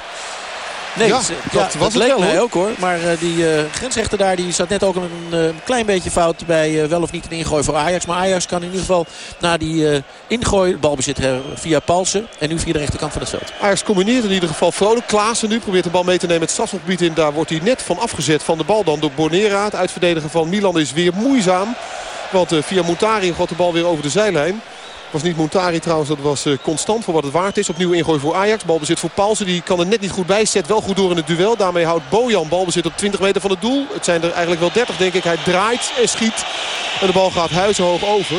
Nee, ja, dat was het leek wel, mij hoor. ook hoor. Maar uh, die uh, grensrechter daar die zat net ook een uh, klein beetje fout bij wel of niet een ingooi voor Ajax. Maar Ajax kan in ieder geval na die ingooi balbezit via Palsen. En nu via de rechterkant van het veld. Ajax combineert in ieder geval vrolijk. Klaassen nu probeert de bal mee te nemen het strafschopgebied in. Daar wordt hij net van afgezet van de bal dan door Bonera. Het uitverdedigen van Milan is weer moeizaam. Want via Moutari gaat de bal weer over de zijlijn was niet Montari trouwens, dat was uh, constant voor wat het waard is. Opnieuw ingooi voor Ajax. Balbezit voor Paulsen. Die kan er net niet goed bij. Zet wel goed door in het duel. Daarmee houdt Bojan balbezit op 20 meter van het doel. Het zijn er eigenlijk wel 30 denk ik. Hij draait en schiet. En de bal gaat huizenhoog over.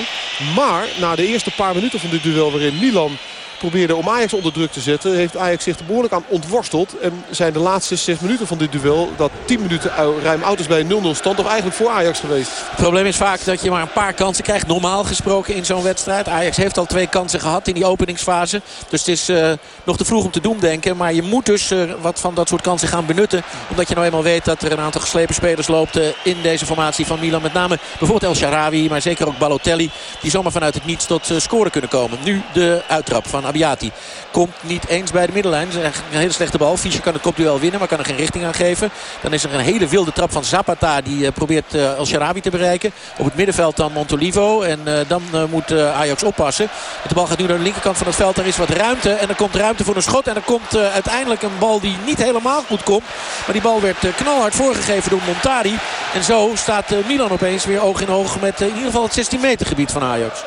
Maar na de eerste paar minuten van dit duel waarin Milan probeerde om Ajax onder druk te zetten. Heeft Ajax zich er behoorlijk aan ontworsteld. En zijn de laatste zes minuten van dit duel, dat 10 minuten ruim oud is bij 0-0 stand, toch eigenlijk voor Ajax geweest. Het probleem is vaak dat je maar een paar kansen krijgt. Normaal gesproken in zo'n wedstrijd. Ajax heeft al twee kansen gehad in die openingsfase. Dus het is uh, nog te vroeg om te doen denken. Maar je moet dus uh, wat van dat soort kansen gaan benutten. Omdat je nou eenmaal weet dat er een aantal geslepen spelers loopt uh, in deze formatie van Milan. Met name bijvoorbeeld El Sharawi, maar zeker ook Balotelli. Die zomaar vanuit het niets tot scoren kunnen komen. Nu de uittrap van Abiati. Komt niet eens bij de middenlijn. Een hele slechte bal. Fischer kan het kopduel winnen, maar kan er geen richting aan geven. Dan is er een hele wilde trap van Zapata. Die uh, probeert El Sharabi te bereiken. Op het middenveld dan Montolivo. En uh, dan moet Ajax oppassen. De bal gaat nu naar de linkerkant van het veld. Er is wat ruimte. En er komt ruimte voor een schot. En er komt uiteindelijk een bal die niet helemaal goed komt. Maar die bal werd knalhard voorgegeven door Montari. En zo staat Milan opeens weer oog in oog met in ieder geval het 16 meter gebied van Ajax.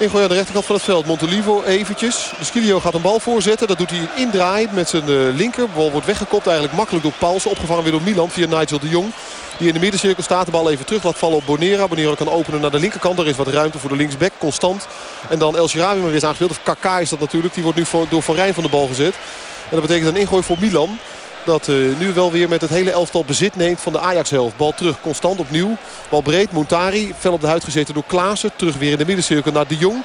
Ingooi aan de rechterkant van het veld. Montolivo eventjes. Skilio gaat een bal voorzetten. Dat doet hij indraaien met zijn uh, linker. De bal wordt weggekopt eigenlijk makkelijk door Pauls. Opgevangen weer door Milan via Nigel de Jong. Die in de middencirkel staat. De bal even terug laat vallen op Bonera. Bonera kan openen naar de linkerkant. Er is wat ruimte voor de linksback. Constant. En dan El Shirawi maar weer is aangespeeld. Of Kaka is dat natuurlijk. Die wordt nu door Van Rijn van de bal gezet. En dat betekent een ingooi voor Milan. Dat uh, nu wel weer met het hele elftal bezit neemt van de Ajax-helft. Bal terug, constant opnieuw. Bal breed, Montari. Fel op de huid gezeten door Klaassen. Terug weer in de middencirkel naar De Jong.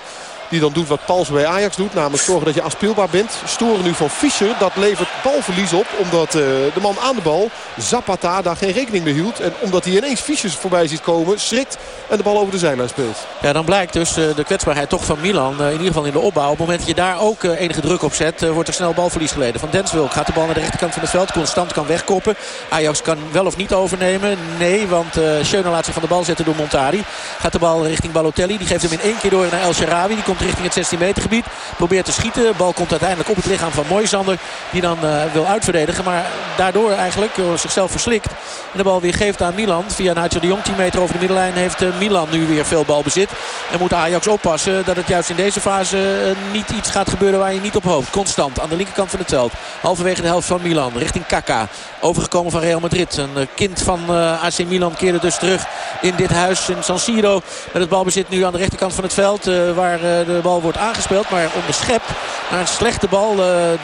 Die dan doet wat Pals bij Ajax doet. Namelijk zorgen dat je afspeelbaar bent. Storen nu van Fischer. Dat levert balverlies op. Omdat uh, de man aan de bal, Zapata, daar geen rekening mee hield. En omdat hij ineens Fischer voorbij ziet komen. Schrikt en de bal over de zijlijn speelt. Ja, dan blijkt dus uh, de kwetsbaarheid toch van Milan. Uh, in ieder geval in de opbouw. Op het moment dat je daar ook enige druk op zet. wordt er snel balverlies geleden. Van Denswilk gaat de bal naar de rechterkant van het veld. Constant kan wegkoppen. Ajax kan wel of niet overnemen. Nee, want Schöne laat zich van de bal zetten door Montari. Gaat de bal richting Balotelli. Die geeft hem in één keer door naar El Sharawi. Die komt richting het 16 meter gebied. Probeert te schieten. De bal komt uiteindelijk op het lichaam van Moisander. Die dan uh, wil uitverdedigen. Maar daardoor eigenlijk uh, zichzelf verslikt. En de bal weer geeft aan Milan. Via Nacho de Jong 10 meter over de middenlijn heeft uh, Milan nu weer veel balbezit. En moet Ajax oppassen dat het juist in deze fase niet iets gaat gebeuren waar je niet op hoopt. Constant aan de linkerkant van het veld. Halverwege de helft van Milan richting Kaka. Overgekomen van Real Madrid. Een kind van AC Milan keerde dus terug in dit huis in San Siro. Met het balbezit nu aan de rechterkant van het veld. waar de bal wordt aangespeeld. Maar onderschept naar een slechte bal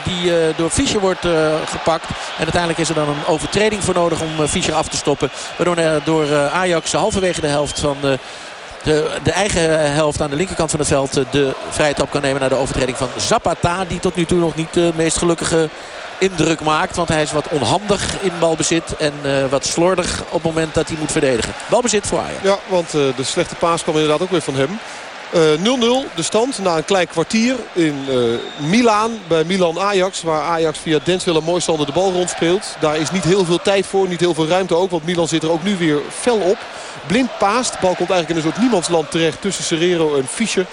die door Fischer wordt gepakt. En uiteindelijk is er dan een overtreding voor nodig om Fischer af te stoppen. Waardoor door Ajax halverwege de helft van de de, de, eigen helft aan de linkerkant van het veld de vrije trap kan nemen naar de overtreding van Zapata. Die tot nu toe nog niet de meest gelukkige indruk maakt. Want hij is wat onhandig in balbezit en wat slordig op het moment dat hij moet verdedigen. Balbezit voor Ajax. Ja, want de slechte paas kwam inderdaad ook weer van hem. 0-0 uh, de stand na een klein kwartier in uh, Milaan. Bij Milan-Ajax. Waar Ajax via Denswil en Moisander de bal rondspeelt. Daar is niet heel veel tijd voor. Niet heel veel ruimte ook. Want Milan zit er ook nu weer fel op. Blind paast. De bal komt eigenlijk in een soort niemandsland terecht. Tussen Serrero en Fischer.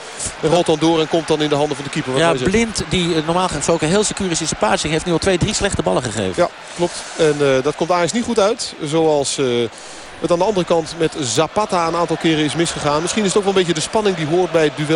En rolt dan door en komt dan in de handen van de keeper. Ja, Blind die normaal gesproken heel secuur is in zijn passing. Heeft nu al twee, drie slechte ballen gegeven. Ja, klopt. En uh, dat komt Ajax niet goed uit. Zoals... het aan de andere kant met Zapata een aantal keren is misgegaan. Misschien is het ook wel een beetje de spanning die hoort bij duel